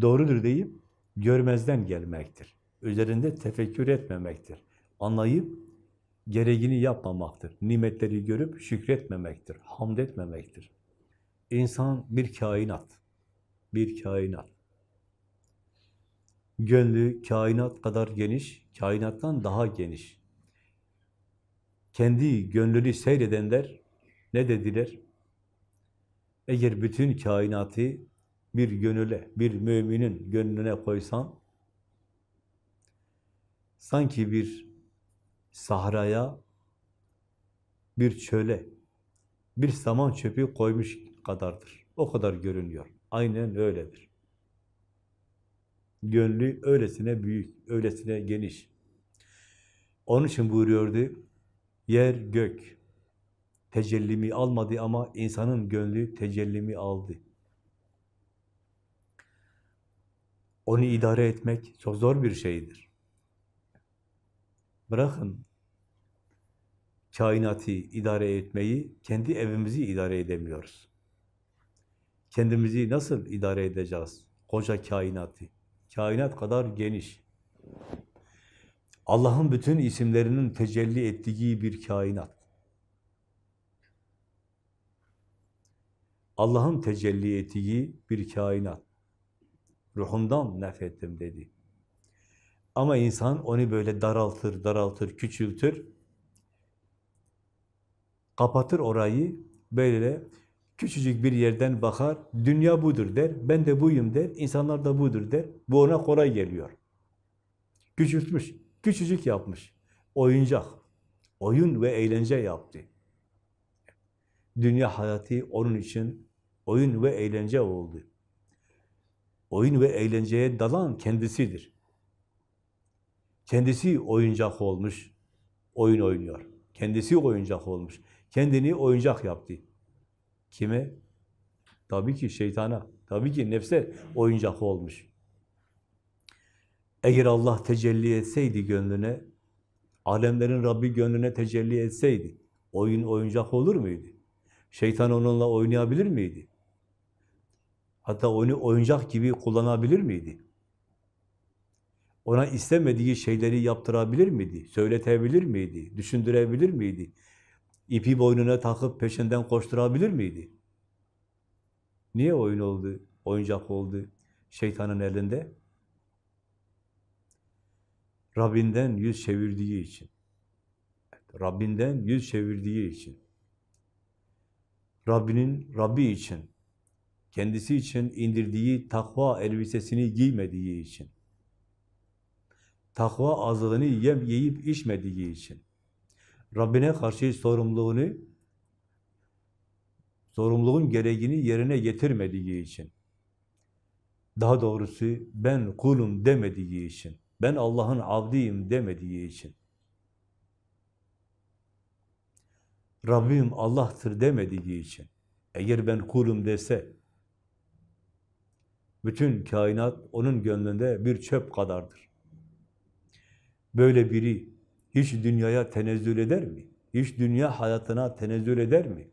Speaker 1: Doğrudur deyip görmezden gelmektir. Üzerinde tefekkür etmemektir. Anlayıp gereğini yapmamaktır. Nimetleri görüp şükretmemektir. Hamd etmemektir. İnsan bir kainat. Bir kainat. Gönlü kainat kadar geniş, kainattan daha geniş. Kendi gönlünü seyredenler ne dediler? Eğer bütün kainatı bir gönüle, bir müminin gönlüne koysan, sanki bir sahraya, bir çöle, bir saman çöpü koymuş kadardır. O kadar görünüyor. Aynen öyledir. Gönlü öylesine büyük, öylesine geniş. Onun için buyuruyordu, yer gök tecellimi almadı ama insanın gönlü tecellimi aldı. Onu idare etmek çok zor bir şeydir. Bırakın kainatı idare etmeyi, kendi evimizi idare edemiyoruz. Kendimizi nasıl idare edeceğiz? Koca kainatı. Kainat kadar geniş. Allah'ın bütün isimlerinin tecelli ettiği bir kainat. Allah'ın tecelli ettiği bir kainat. Ruhumdan nefrettim dedi. Ama insan onu böyle daraltır, daraltır, küçültür. Kapatır orayı, böyle küçücük bir yerden bakar, dünya budur der, ben de buyum der, insanlar da budur der. Bu ona kolay geliyor. Küçültmüş, küçücük yapmış. Oyuncak, oyun ve eğlence yaptı. Dünya hayatı onun için oyun ve eğlence oldu. Oyun ve eğlenceye dalan kendisidir. Kendisi oyuncak olmuş, oyun oynuyor. Kendisi oyuncak olmuş. Kendini oyuncak yaptı. Kime? Tabii ki şeytana, tabii ki nefse oyuncak olmuş. Eğer Allah tecelli etseydi gönlüne, alemlerin Rabbi gönlüne tecelli etseydi, oyun oyuncak olur muydu? Şeytan onunla oynayabilir miydi? Hatta onu oyuncak gibi kullanabilir miydi? Ona istemediği şeyleri yaptırabilir miydi? Söyletebilir miydi? Düşündürebilir miydi? İpi boynuna takıp peşinden koşturabilir miydi? Niye oyun oldu, oyuncak oldu şeytanın elinde? Rabbinden yüz çevirdiği için. Rabbinden yüz çevirdiği için. Rabbinin, Rabbi için, kendisi için indirdiği takva elbisesini giymediği için. Takva azlığını yem yiyip içmediği için. Rabbine karşı sorumluluğunu, sorumluluğun gereğini yerine getirmediği için. Daha doğrusu ben kulum demediği için. Ben Allah'ın abdiyim demediği için. Rabbim Allah'tır demediği için. Eğer ben kulum dese, bütün kainat onun gönlünde bir çöp kadardır. Böyle biri hiç dünyaya tenezzül eder mi? Hiç dünya hayatına tenezzül eder mi?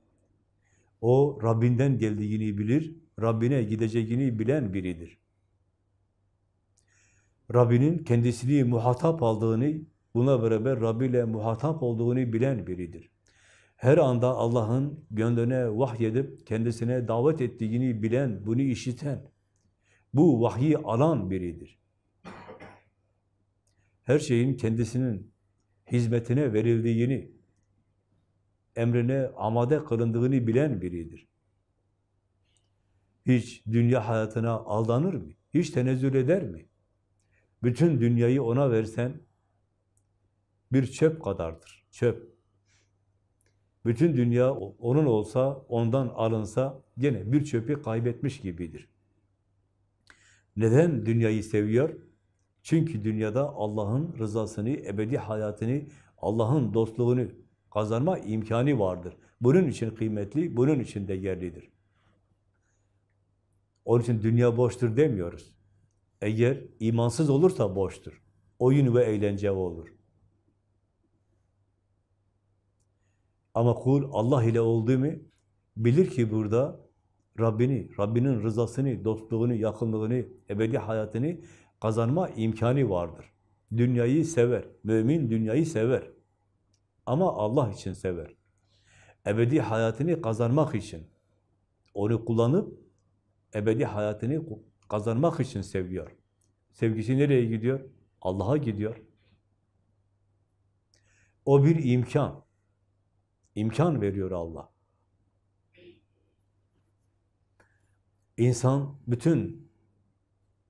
Speaker 1: O Rabbinden geldiğini bilir, Rabbine gideceğini bilen biridir. Rabbinin kendisini muhatap aldığını, buna beraber Rabbi ile muhatap olduğunu bilen biridir. Her anda Allah'ın gönlüne vahyedip kendisine davet ettiğini bilen, bunu işiten, bu vahyi alan biridir. Her şeyin kendisinin hizmetine verildiğini, emrine amade kılındığını bilen biridir. Hiç dünya hayatına aldanır mı? Hiç tenezzül eder mi? Bütün dünyayı ona versen bir çöp kadardır. Çöp. Bütün dünya onun olsa, ondan alınsa gene bir çöpü kaybetmiş gibidir. Neden dünyayı seviyor? Çünkü dünyada Allah'ın rızasını, ebedi hayatını, Allah'ın dostluğunu kazanma imkanı vardır. Bunun için kıymetli, bunun için değerlidir. Onun için dünya boştur demiyoruz. Eğer imansız olursa boştur. Oyun ve eğlence olur. Ama kul Allah ile oldu mu bilir ki burada Rabbini, Rabbinin rızasını, dostluğunu, yakınlığını, ebedi hayatını kazanma imkanı vardır. Dünyayı sever. Mümin dünyayı sever. Ama Allah için sever. Ebedi hayatını kazanmak için. Onu kullanıp ebedi hayatını kazanmak için seviyor. Sevgisi nereye gidiyor? Allah'a gidiyor. O bir imkan. İmkan veriyor Allah. İnsan bütün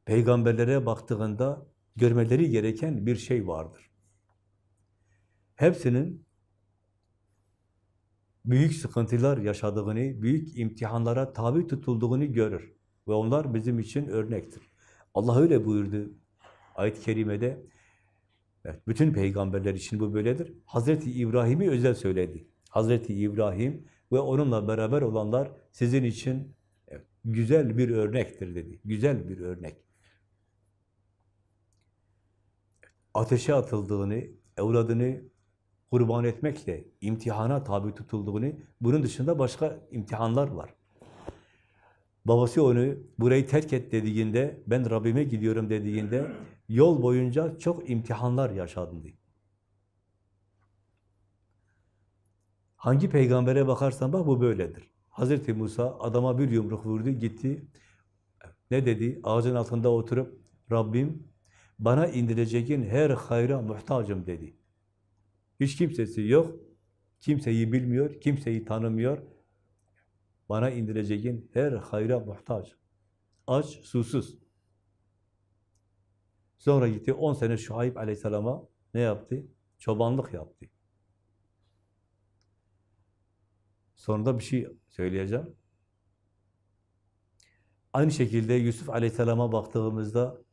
Speaker 1: peygamberlere baktığında görmeleri gereken bir şey vardır. Hepsinin büyük sıkıntılar yaşadığını, büyük imtihanlara tabi tutulduğunu görür. Ve onlar bizim için örnektir. Allah öyle buyurdu ayet-i kerimede. Evet, bütün peygamberler için bu böyledir. Hazreti İbrahim'i özel söyledi. Hazreti İbrahim ve onunla beraber olanlar sizin için evet, güzel bir örnektir dedi. Güzel bir örnek. Ateşe atıldığını, evladını kurban etmekle imtihana tabi tutulduğunu, bunun dışında başka imtihanlar var. Babası onu burayı terk et dediğinde, ben Rabbime gidiyorum dediğinde, yol boyunca çok imtihanlar yaşadı. Hangi peygambere bakarsan bak bu böyledir. Hazreti Musa adama bir yumruk vurdu, gitti. Ne dedi? Ağacın altında oturup, Rabbim bana indireceğin her hayra muhtacım dedi. Hiç kimsesi yok, kimseyi bilmiyor, kimseyi tanımıyor. Bana indireceğin her hayra muhtaç. Aç, susuz. Sonra gitti 10 sene Şuayb aleyhisselama ne yaptı? Çobanlık yaptı. Sonunda bir şey söyleyeceğim. Aynı şekilde Yusuf aleyhisselama baktığımızda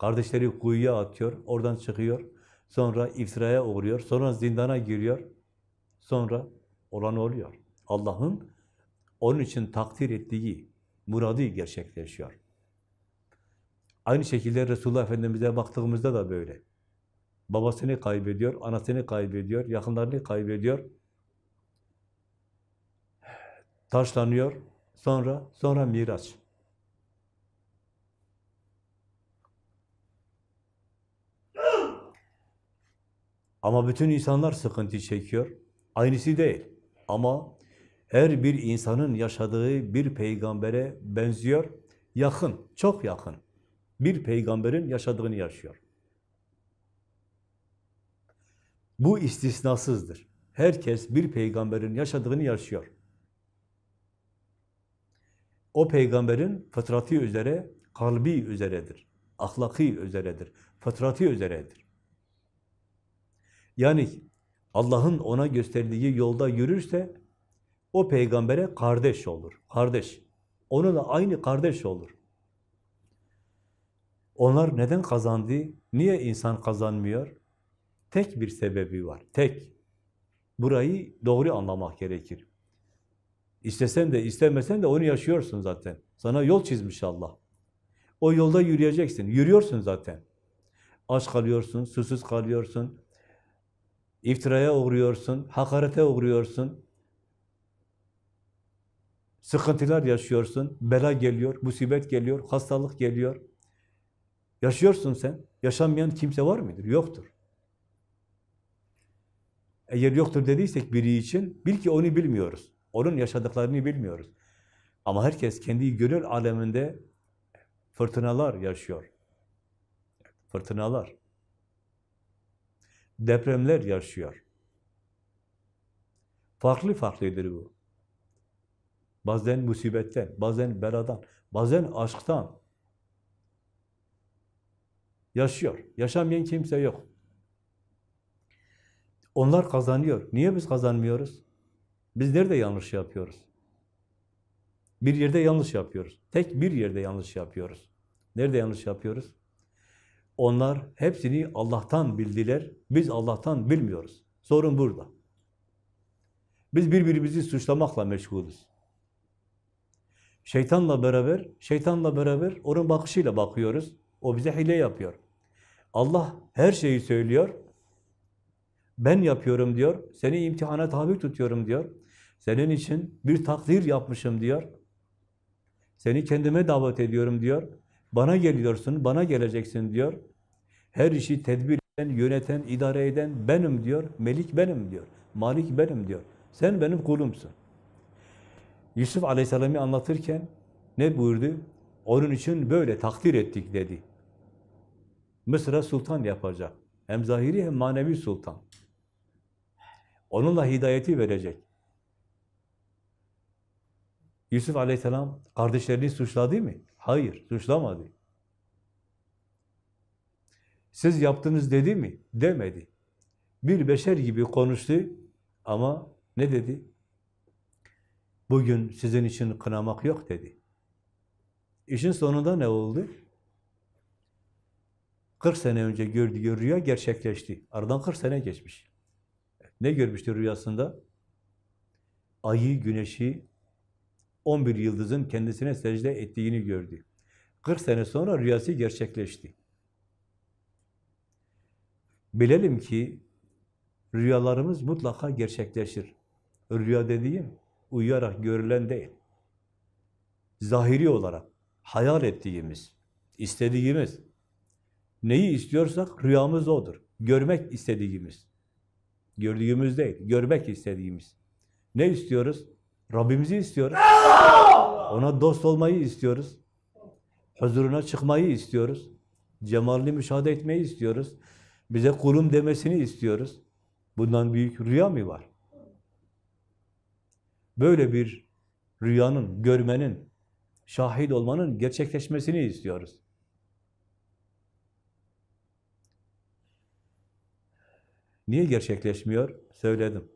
Speaker 1: kardeşleri kuyuya atıyor, oradan çıkıyor. Sonra iftiraya uğruyor, sonra zindana giriyor. Sonra olan oluyor. Allah'ın onun için takdir ettiği muradı gerçekleşiyor. Aynı şekilde Resulullah Efendimiz'e baktığımızda da böyle. Babasını kaybediyor, anasını kaybediyor, yakınlarını kaybediyor. Taşlanıyor. Sonra, sonra miraç. Ama bütün insanlar sıkıntı çekiyor. Aynısı değil. Ama her bir insanın yaşadığı bir peygambere benziyor. Yakın, çok yakın. Bir peygamberin yaşadığını yaşıyor. Bu istisnasızdır. Herkes bir peygamberin yaşadığını yaşıyor. O peygamberin fıtratı üzere, kalbi üzeredir. Ahlaki üzeredir. Fıtratı üzeredir. Yani Allah'ın ona gösterdiği yolda yürürse o peygambere kardeş olur. Kardeş. Onunla aynı kardeş olur. Onlar neden kazandı? Niye insan kazanmıyor? Tek bir sebebi var. Tek. Burayı doğru anlamak gerekir. İstesen de istemesen de onu yaşıyorsun zaten. Sana yol çizmiş Allah. O yolda yürüyeceksin. Yürüyorsun zaten. Aç kalıyorsun, susuz kalıyorsun, iftiraya uğruyorsun, hakarete uğruyorsun, sıkıntılar yaşıyorsun, bela geliyor, musibet geliyor, hastalık geliyor. Yaşıyorsun sen. Yaşamayan kimse var mıdır? Yoktur. Eğer yoktur dediysek biri için, bil ki onu bilmiyoruz. Onun yaşadıklarını bilmiyoruz. Ama herkes kendi gönül aleminde fırtınalar yaşıyor. Fırtınalar. Depremler yaşıyor. Farklı farklıdır bu. Bazen musibetten, bazen beladan, bazen aşktan. Yaşıyor. Yaşamayan kimse yok. Onlar kazanıyor. Niye biz kazanmıyoruz? Biz nerede yanlış yapıyoruz? Bir yerde yanlış yapıyoruz. Tek bir yerde yanlış yapıyoruz. Nerede yanlış yapıyoruz? Onlar hepsini Allah'tan bildiler. Biz Allah'tan bilmiyoruz. Sorun burada. Biz birbirimizi suçlamakla meşgulüz. Şeytanla beraber, şeytanla beraber onun bakışıyla bakıyoruz. O bize hile yapıyor. Allah her şeyi söylüyor. Ben yapıyorum diyor. Seni imtihana tabi tutuyorum diyor. Senin için bir takdir yapmışım diyor. Seni kendime davet ediyorum diyor. Bana geliyorsun, bana geleceksin diyor. Her işi tedbir eden, yöneten, idare eden benim diyor. Melik benim diyor. Malik benim diyor. Sen benim kulumsun. Yusuf Aleyhisselam'ı anlatırken ne buyurdu? Onun için böyle takdir ettik dedi. Mısır'a sultan yapacak. Hem zahiri hem manevi sultan. Onunla hidayeti verecek. Yusuf Aleyhisselam kardeşlerini suçladı mı? Hayır, suçlamadı. Siz yaptınız dedi mi? Demedi. Bir beşer gibi konuştu ama ne dedi? Bugün sizin için kınamak yok dedi. İşin sonunda ne oldu? 40 sene önce gördüğü rüya gerçekleşti. Aradan 40 sene geçmiş. Ne görmüştü rüyasında? Ayı, güneşi, 11 yıldızın kendisine secde ettiğini gördü. 40 sene sonra rüyası gerçekleşti. Bilelim ki rüyalarımız mutlaka gerçekleşir. Rüya dediğim uyuyarak görülen değil. Zahiri olarak hayal ettiğimiz, istediğimiz, neyi istiyorsak rüyamız odur. Görmek istediğimiz. Gördüğümüz değil, görmek istediğimiz. Ne istiyoruz? Rabbimizi istiyoruz. Ona dost olmayı istiyoruz. Huzuruna çıkmayı istiyoruz. Cemalini müşahede etmeyi istiyoruz. Bize kulum demesini istiyoruz. Bundan büyük rüya mı var? Böyle bir rüyanın, görmenin, şahit olmanın gerçekleşmesini istiyoruz. Niye gerçekleşmiyor? Söyledim.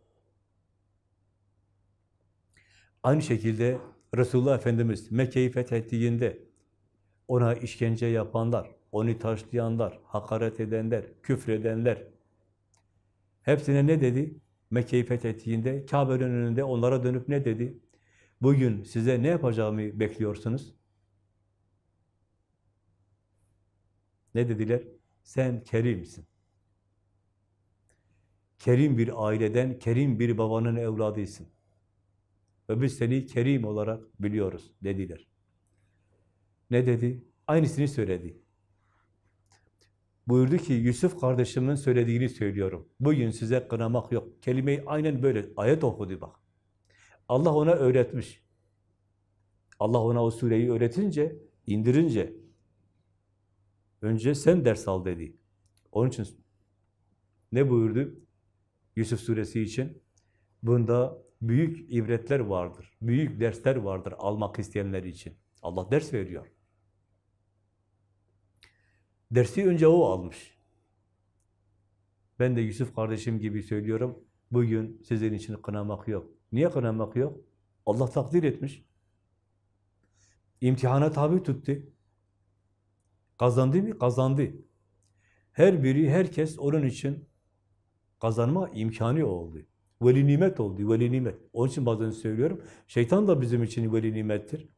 Speaker 1: Aynı şekilde Resulullah Efendimiz Mekke'yi fethettiğinde ona işkence yapanlar, onu taşlayanlar, hakaret edenler, küfredenler hepsine ne dedi? Mekke'yi fethettiğinde Kabe'nin önünde onlara dönüp ne dedi? Bugün size ne yapacağımı bekliyorsunuz? Ne dediler? Sen kerimsin. Kerim bir aileden, kerim bir babanın evladısın. Ve biz seni kerim olarak biliyoruz dediler. Ne dedi? Aynısını söyledi. Buyurdu ki Yusuf kardeşimin söylediğini söylüyorum. Bugün size kınamak yok. Kelimeyi aynen böyle ayet okudu bak. Allah ona öğretmiş. Allah ona o sureyi öğretince, indirince önce sen ders al dedi. Onun için ne buyurdu? Yusuf suresi için bunda büyük ibretler vardır. Büyük dersler vardır almak isteyenler için. Allah ders veriyor. Dersi önce o almış. Ben de Yusuf kardeşim gibi söylüyorum. Bugün sizin için kınamak yok. Niye kınamak yok? Allah takdir etmiş. İmtihana tabi tuttu. Kazandı mı? Kazandı. Her biri, herkes onun için kazanma imkanı oldu. Veli nimet oldu, veli nimet. Onun için bazen söylüyorum, şeytan da bizim için veli nimettir.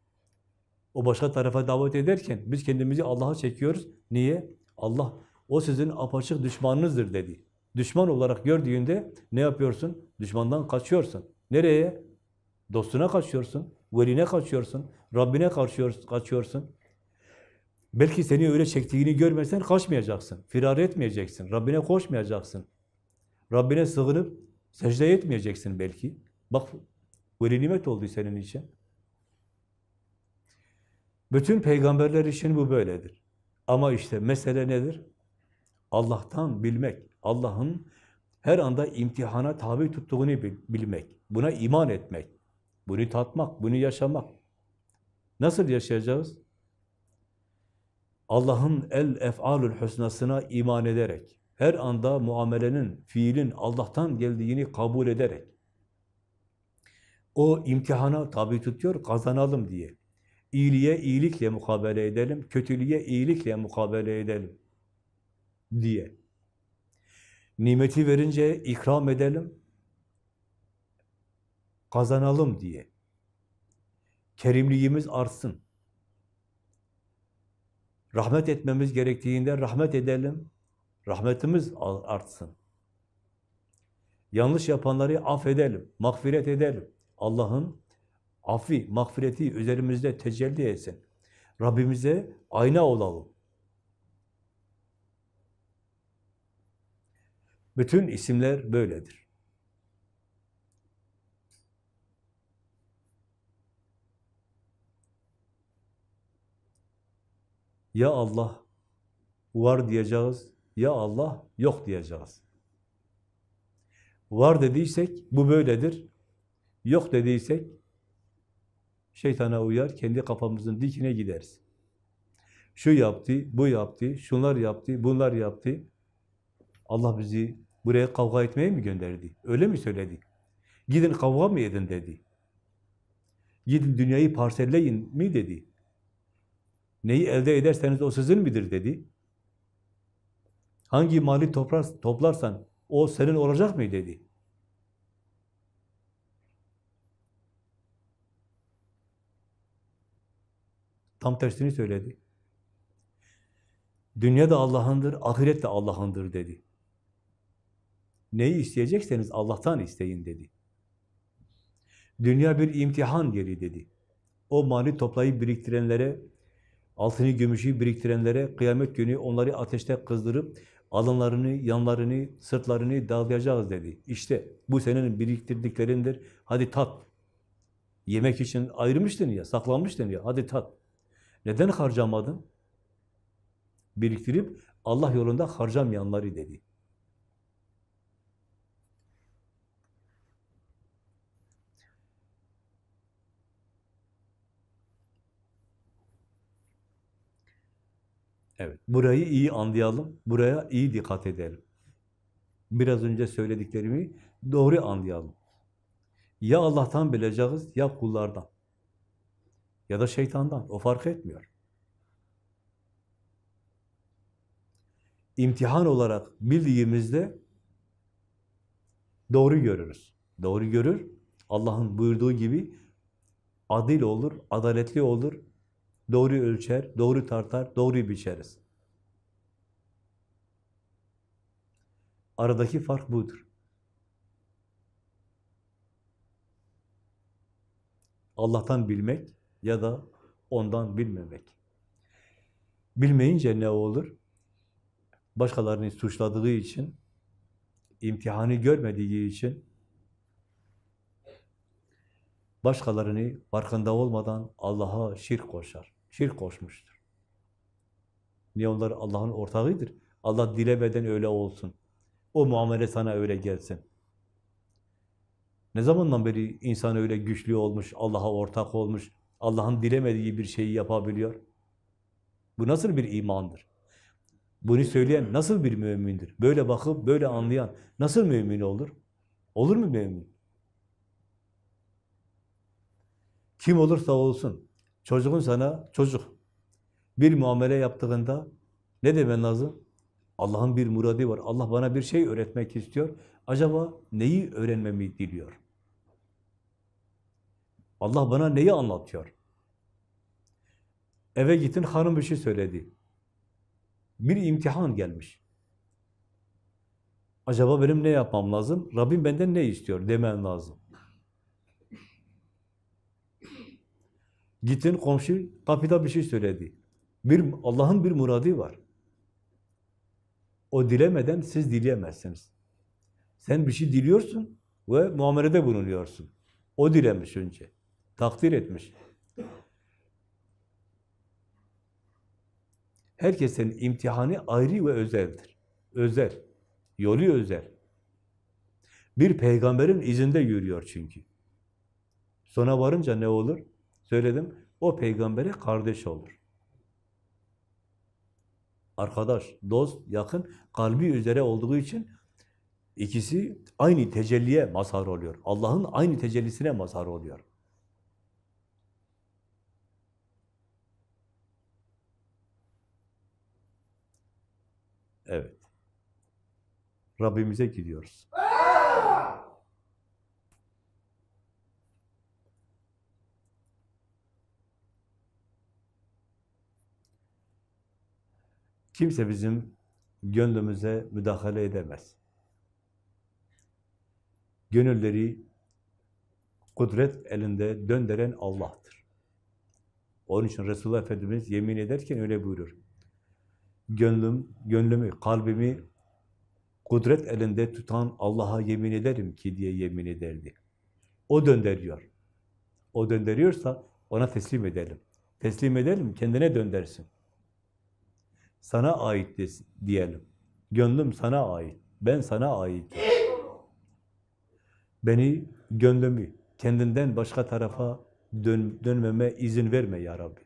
Speaker 1: O başka tarafa davet ederken biz kendimizi Allah'a çekiyoruz. Niye? Allah, o sizin apaçık düşmanınızdır dedi. Düşman olarak gördüğünde ne yapıyorsun? Düşmandan kaçıyorsun. Nereye? Dostuna kaçıyorsun, veline kaçıyorsun, Rabbine kaçıyorsun. Belki seni öyle çektiğini görmesen kaçmayacaksın, firar etmeyeceksin, Rabbine koşmayacaksın. Rabbine sığınıp secde etmeyeceksin belki. Bak, veli nimet oldu senin için. Bütün peygamberler için bu böyledir. Ama işte mesele nedir? Allah'tan bilmek, Allah'ın her anda imtihana tabi tuttuğunu bilmek, buna iman etmek, bunu tatmak, bunu yaşamak. Nasıl yaşayacağız? Allah'ın el ef'alül husnasına iman ederek, her anda muamelenin, fiilin Allah'tan geldiğini kabul ederek, o imtihana tabi tutuyor, kazanalım diye. İyiliğe iyilikle mukabele edelim, kötülüğe iyilikle mukabele edelim diye. Nimeti verince ikram edelim, kazanalım diye. Kerimliğimiz artsın. Rahmet etmemiz gerektiğinde rahmet edelim, rahmetimiz artsın. Yanlış yapanları affedelim, mağfiret edelim. Allah'ın affi, mağfireti üzerimizde tecelli etsin. Rabbimize ayna olalım. Bütün isimler böyledir. Ya Allah var diyeceğiz, ya Allah yok diyeceğiz. Var dediysek bu böyledir, yok dediysek şeytana uyar, kendi kafamızın dikine gideriz. Şu yaptı, bu yaptı, şunlar yaptı, bunlar yaptı. Allah bizi buraya kavga etmeye mi gönderdi? Öyle mi söyledi? Gidin kavga mı edin dedi. Gidin dünyayı parselleyin mi dedi. Neyi elde ederseniz o sizin midir dedi. Hangi mali toplar, toplarsan o senin olacak mı dedi. Tam tersini söyledi. Dünya da Allah'ındır, ahiret de Allah'ındır dedi. Neyi isteyecekseniz Allah'tan isteyin dedi. Dünya bir imtihan yeri dedi. O mali toplayıp biriktirenlere, altını gümüşü biriktirenlere kıyamet günü onları ateşte kızdırıp alınlarını, yanlarını, sırtlarını dağlayacağız dedi. İşte bu senin biriktirdiklerindir. Hadi tat. Yemek için ayırmıştın ya, saklamıştın ya. Hadi tat. Neden harcamadın? Biriktirip Allah yolunda harcamayanları dedi. Evet, burayı iyi anlayalım, buraya iyi dikkat edelim. Biraz önce söylediklerimi doğru anlayalım. Ya Allah'tan bileceğiz, ya kullardan. Ya da şeytandan, o fark etmiyor. İmtihan olarak bildiğimizde doğru görürüz. Doğru görür, Allah'ın buyurduğu gibi adil olur, adaletli olur, Doğru ölçer, doğru tartar, doğru biçeriz. Aradaki fark budur. Allah'tan bilmek ya da ondan bilmemek. Bilmeyince ne olur? Başkalarını suçladığı için, imtihanı görmediği için başkalarını farkında olmadan Allah'a şirk koşar. Şirk koşmuştur. Niye onlar Allah'ın ortağıdır? Allah dilemeden öyle olsun. O muamele sana öyle gelsin. Ne zamandan beri insan öyle güçlü olmuş, Allah'a ortak olmuş, Allah'ın dilemediği bir şeyi yapabiliyor? Bu nasıl bir imandır? Bunu söyleyen nasıl bir mümindir? Böyle bakıp, böyle anlayan nasıl mümin olur? Olur mu mümin? Kim olursa olsun, çocuğun sana çocuk bir muamele yaptığında ne demen lazım? Allah'ın bir muradı var. Allah bana bir şey öğretmek istiyor. Acaba neyi öğrenmemi diliyor? Allah bana neyi anlatıyor? Eve gittin, hanım bir şey söyledi. Bir imtihan gelmiş. Acaba benim ne yapmam lazım? Rabbim benden ne istiyor demen lazım. Gittin komşu kapıda bir şey söyledi. Bir Allah'ın bir muradı var. O dilemeden siz dileyemezsiniz. Sen bir şey diliyorsun ve muamelede bulunuyorsun. O dilemiş önce. Takdir etmiş. Herkesin imtihanı ayrı ve özeldir. Özel. Yolu özel. Bir peygamberin izinde yürüyor çünkü. Sona varınca ne olur? Söyledim, o peygambere kardeş olur. Arkadaş, dost, yakın, kalbi üzere olduğu için ikisi aynı tecelliye mazhar oluyor. Allah'ın aynı tecellisine mazhar oluyor. Evet. Rabbimize gidiyoruz. Kimse bizim gönlümüze müdahale edemez. Gönülleri kudret elinde döndüren Allah'tır. Onun için Resulullah Efendimiz yemin ederken öyle buyurur. Gönlüm, gönlümü, kalbimi kudret elinde tutan Allah'a yemin ederim ki diye yemin ederdi. O döndürüyor. O döndürüyorsa ona teslim edelim. Teslim edelim, kendine döndersin. sana ait diyelim. Gönlüm sana ait. Ben sana ait. Beni, gönlümü kendinden başka tarafa dön, dönmeme izin verme ya Rabbi.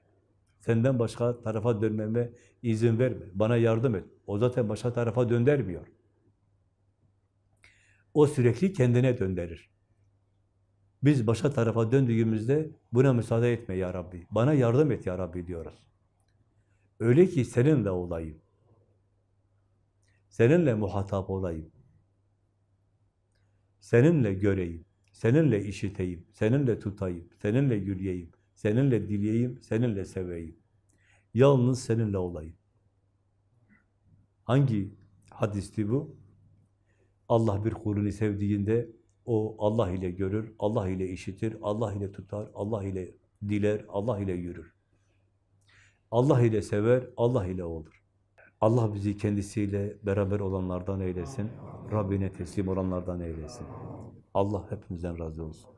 Speaker 1: Senden başka tarafa dönmeme izin verme. Bana yardım et. O zaten başka tarafa döndürmüyor. O sürekli kendine döndürür. Biz başka tarafa döndüğümüzde buna müsaade etme ya Rabbi. Bana yardım et ya Rabbi diyoruz. Öyle ki seninle olayım. Seninle muhatap olayım. Seninle göreyim. Seninle işiteyim. Seninle tutayım. Seninle yürüyeyim. Seninle dileyeyim. Seninle seveyim. Yalnız seninle olayım. Hangi hadisti bu? Allah bir kulunu sevdiğinde o Allah ile görür, Allah ile işitir, Allah ile tutar, Allah ile diler, Allah ile yürür. Allah ile sever, Allah ile olur. Allah bizi kendisiyle beraber olanlardan eylesin. Rabbine teslim olanlardan eylesin. Allah hepimizden razı olsun.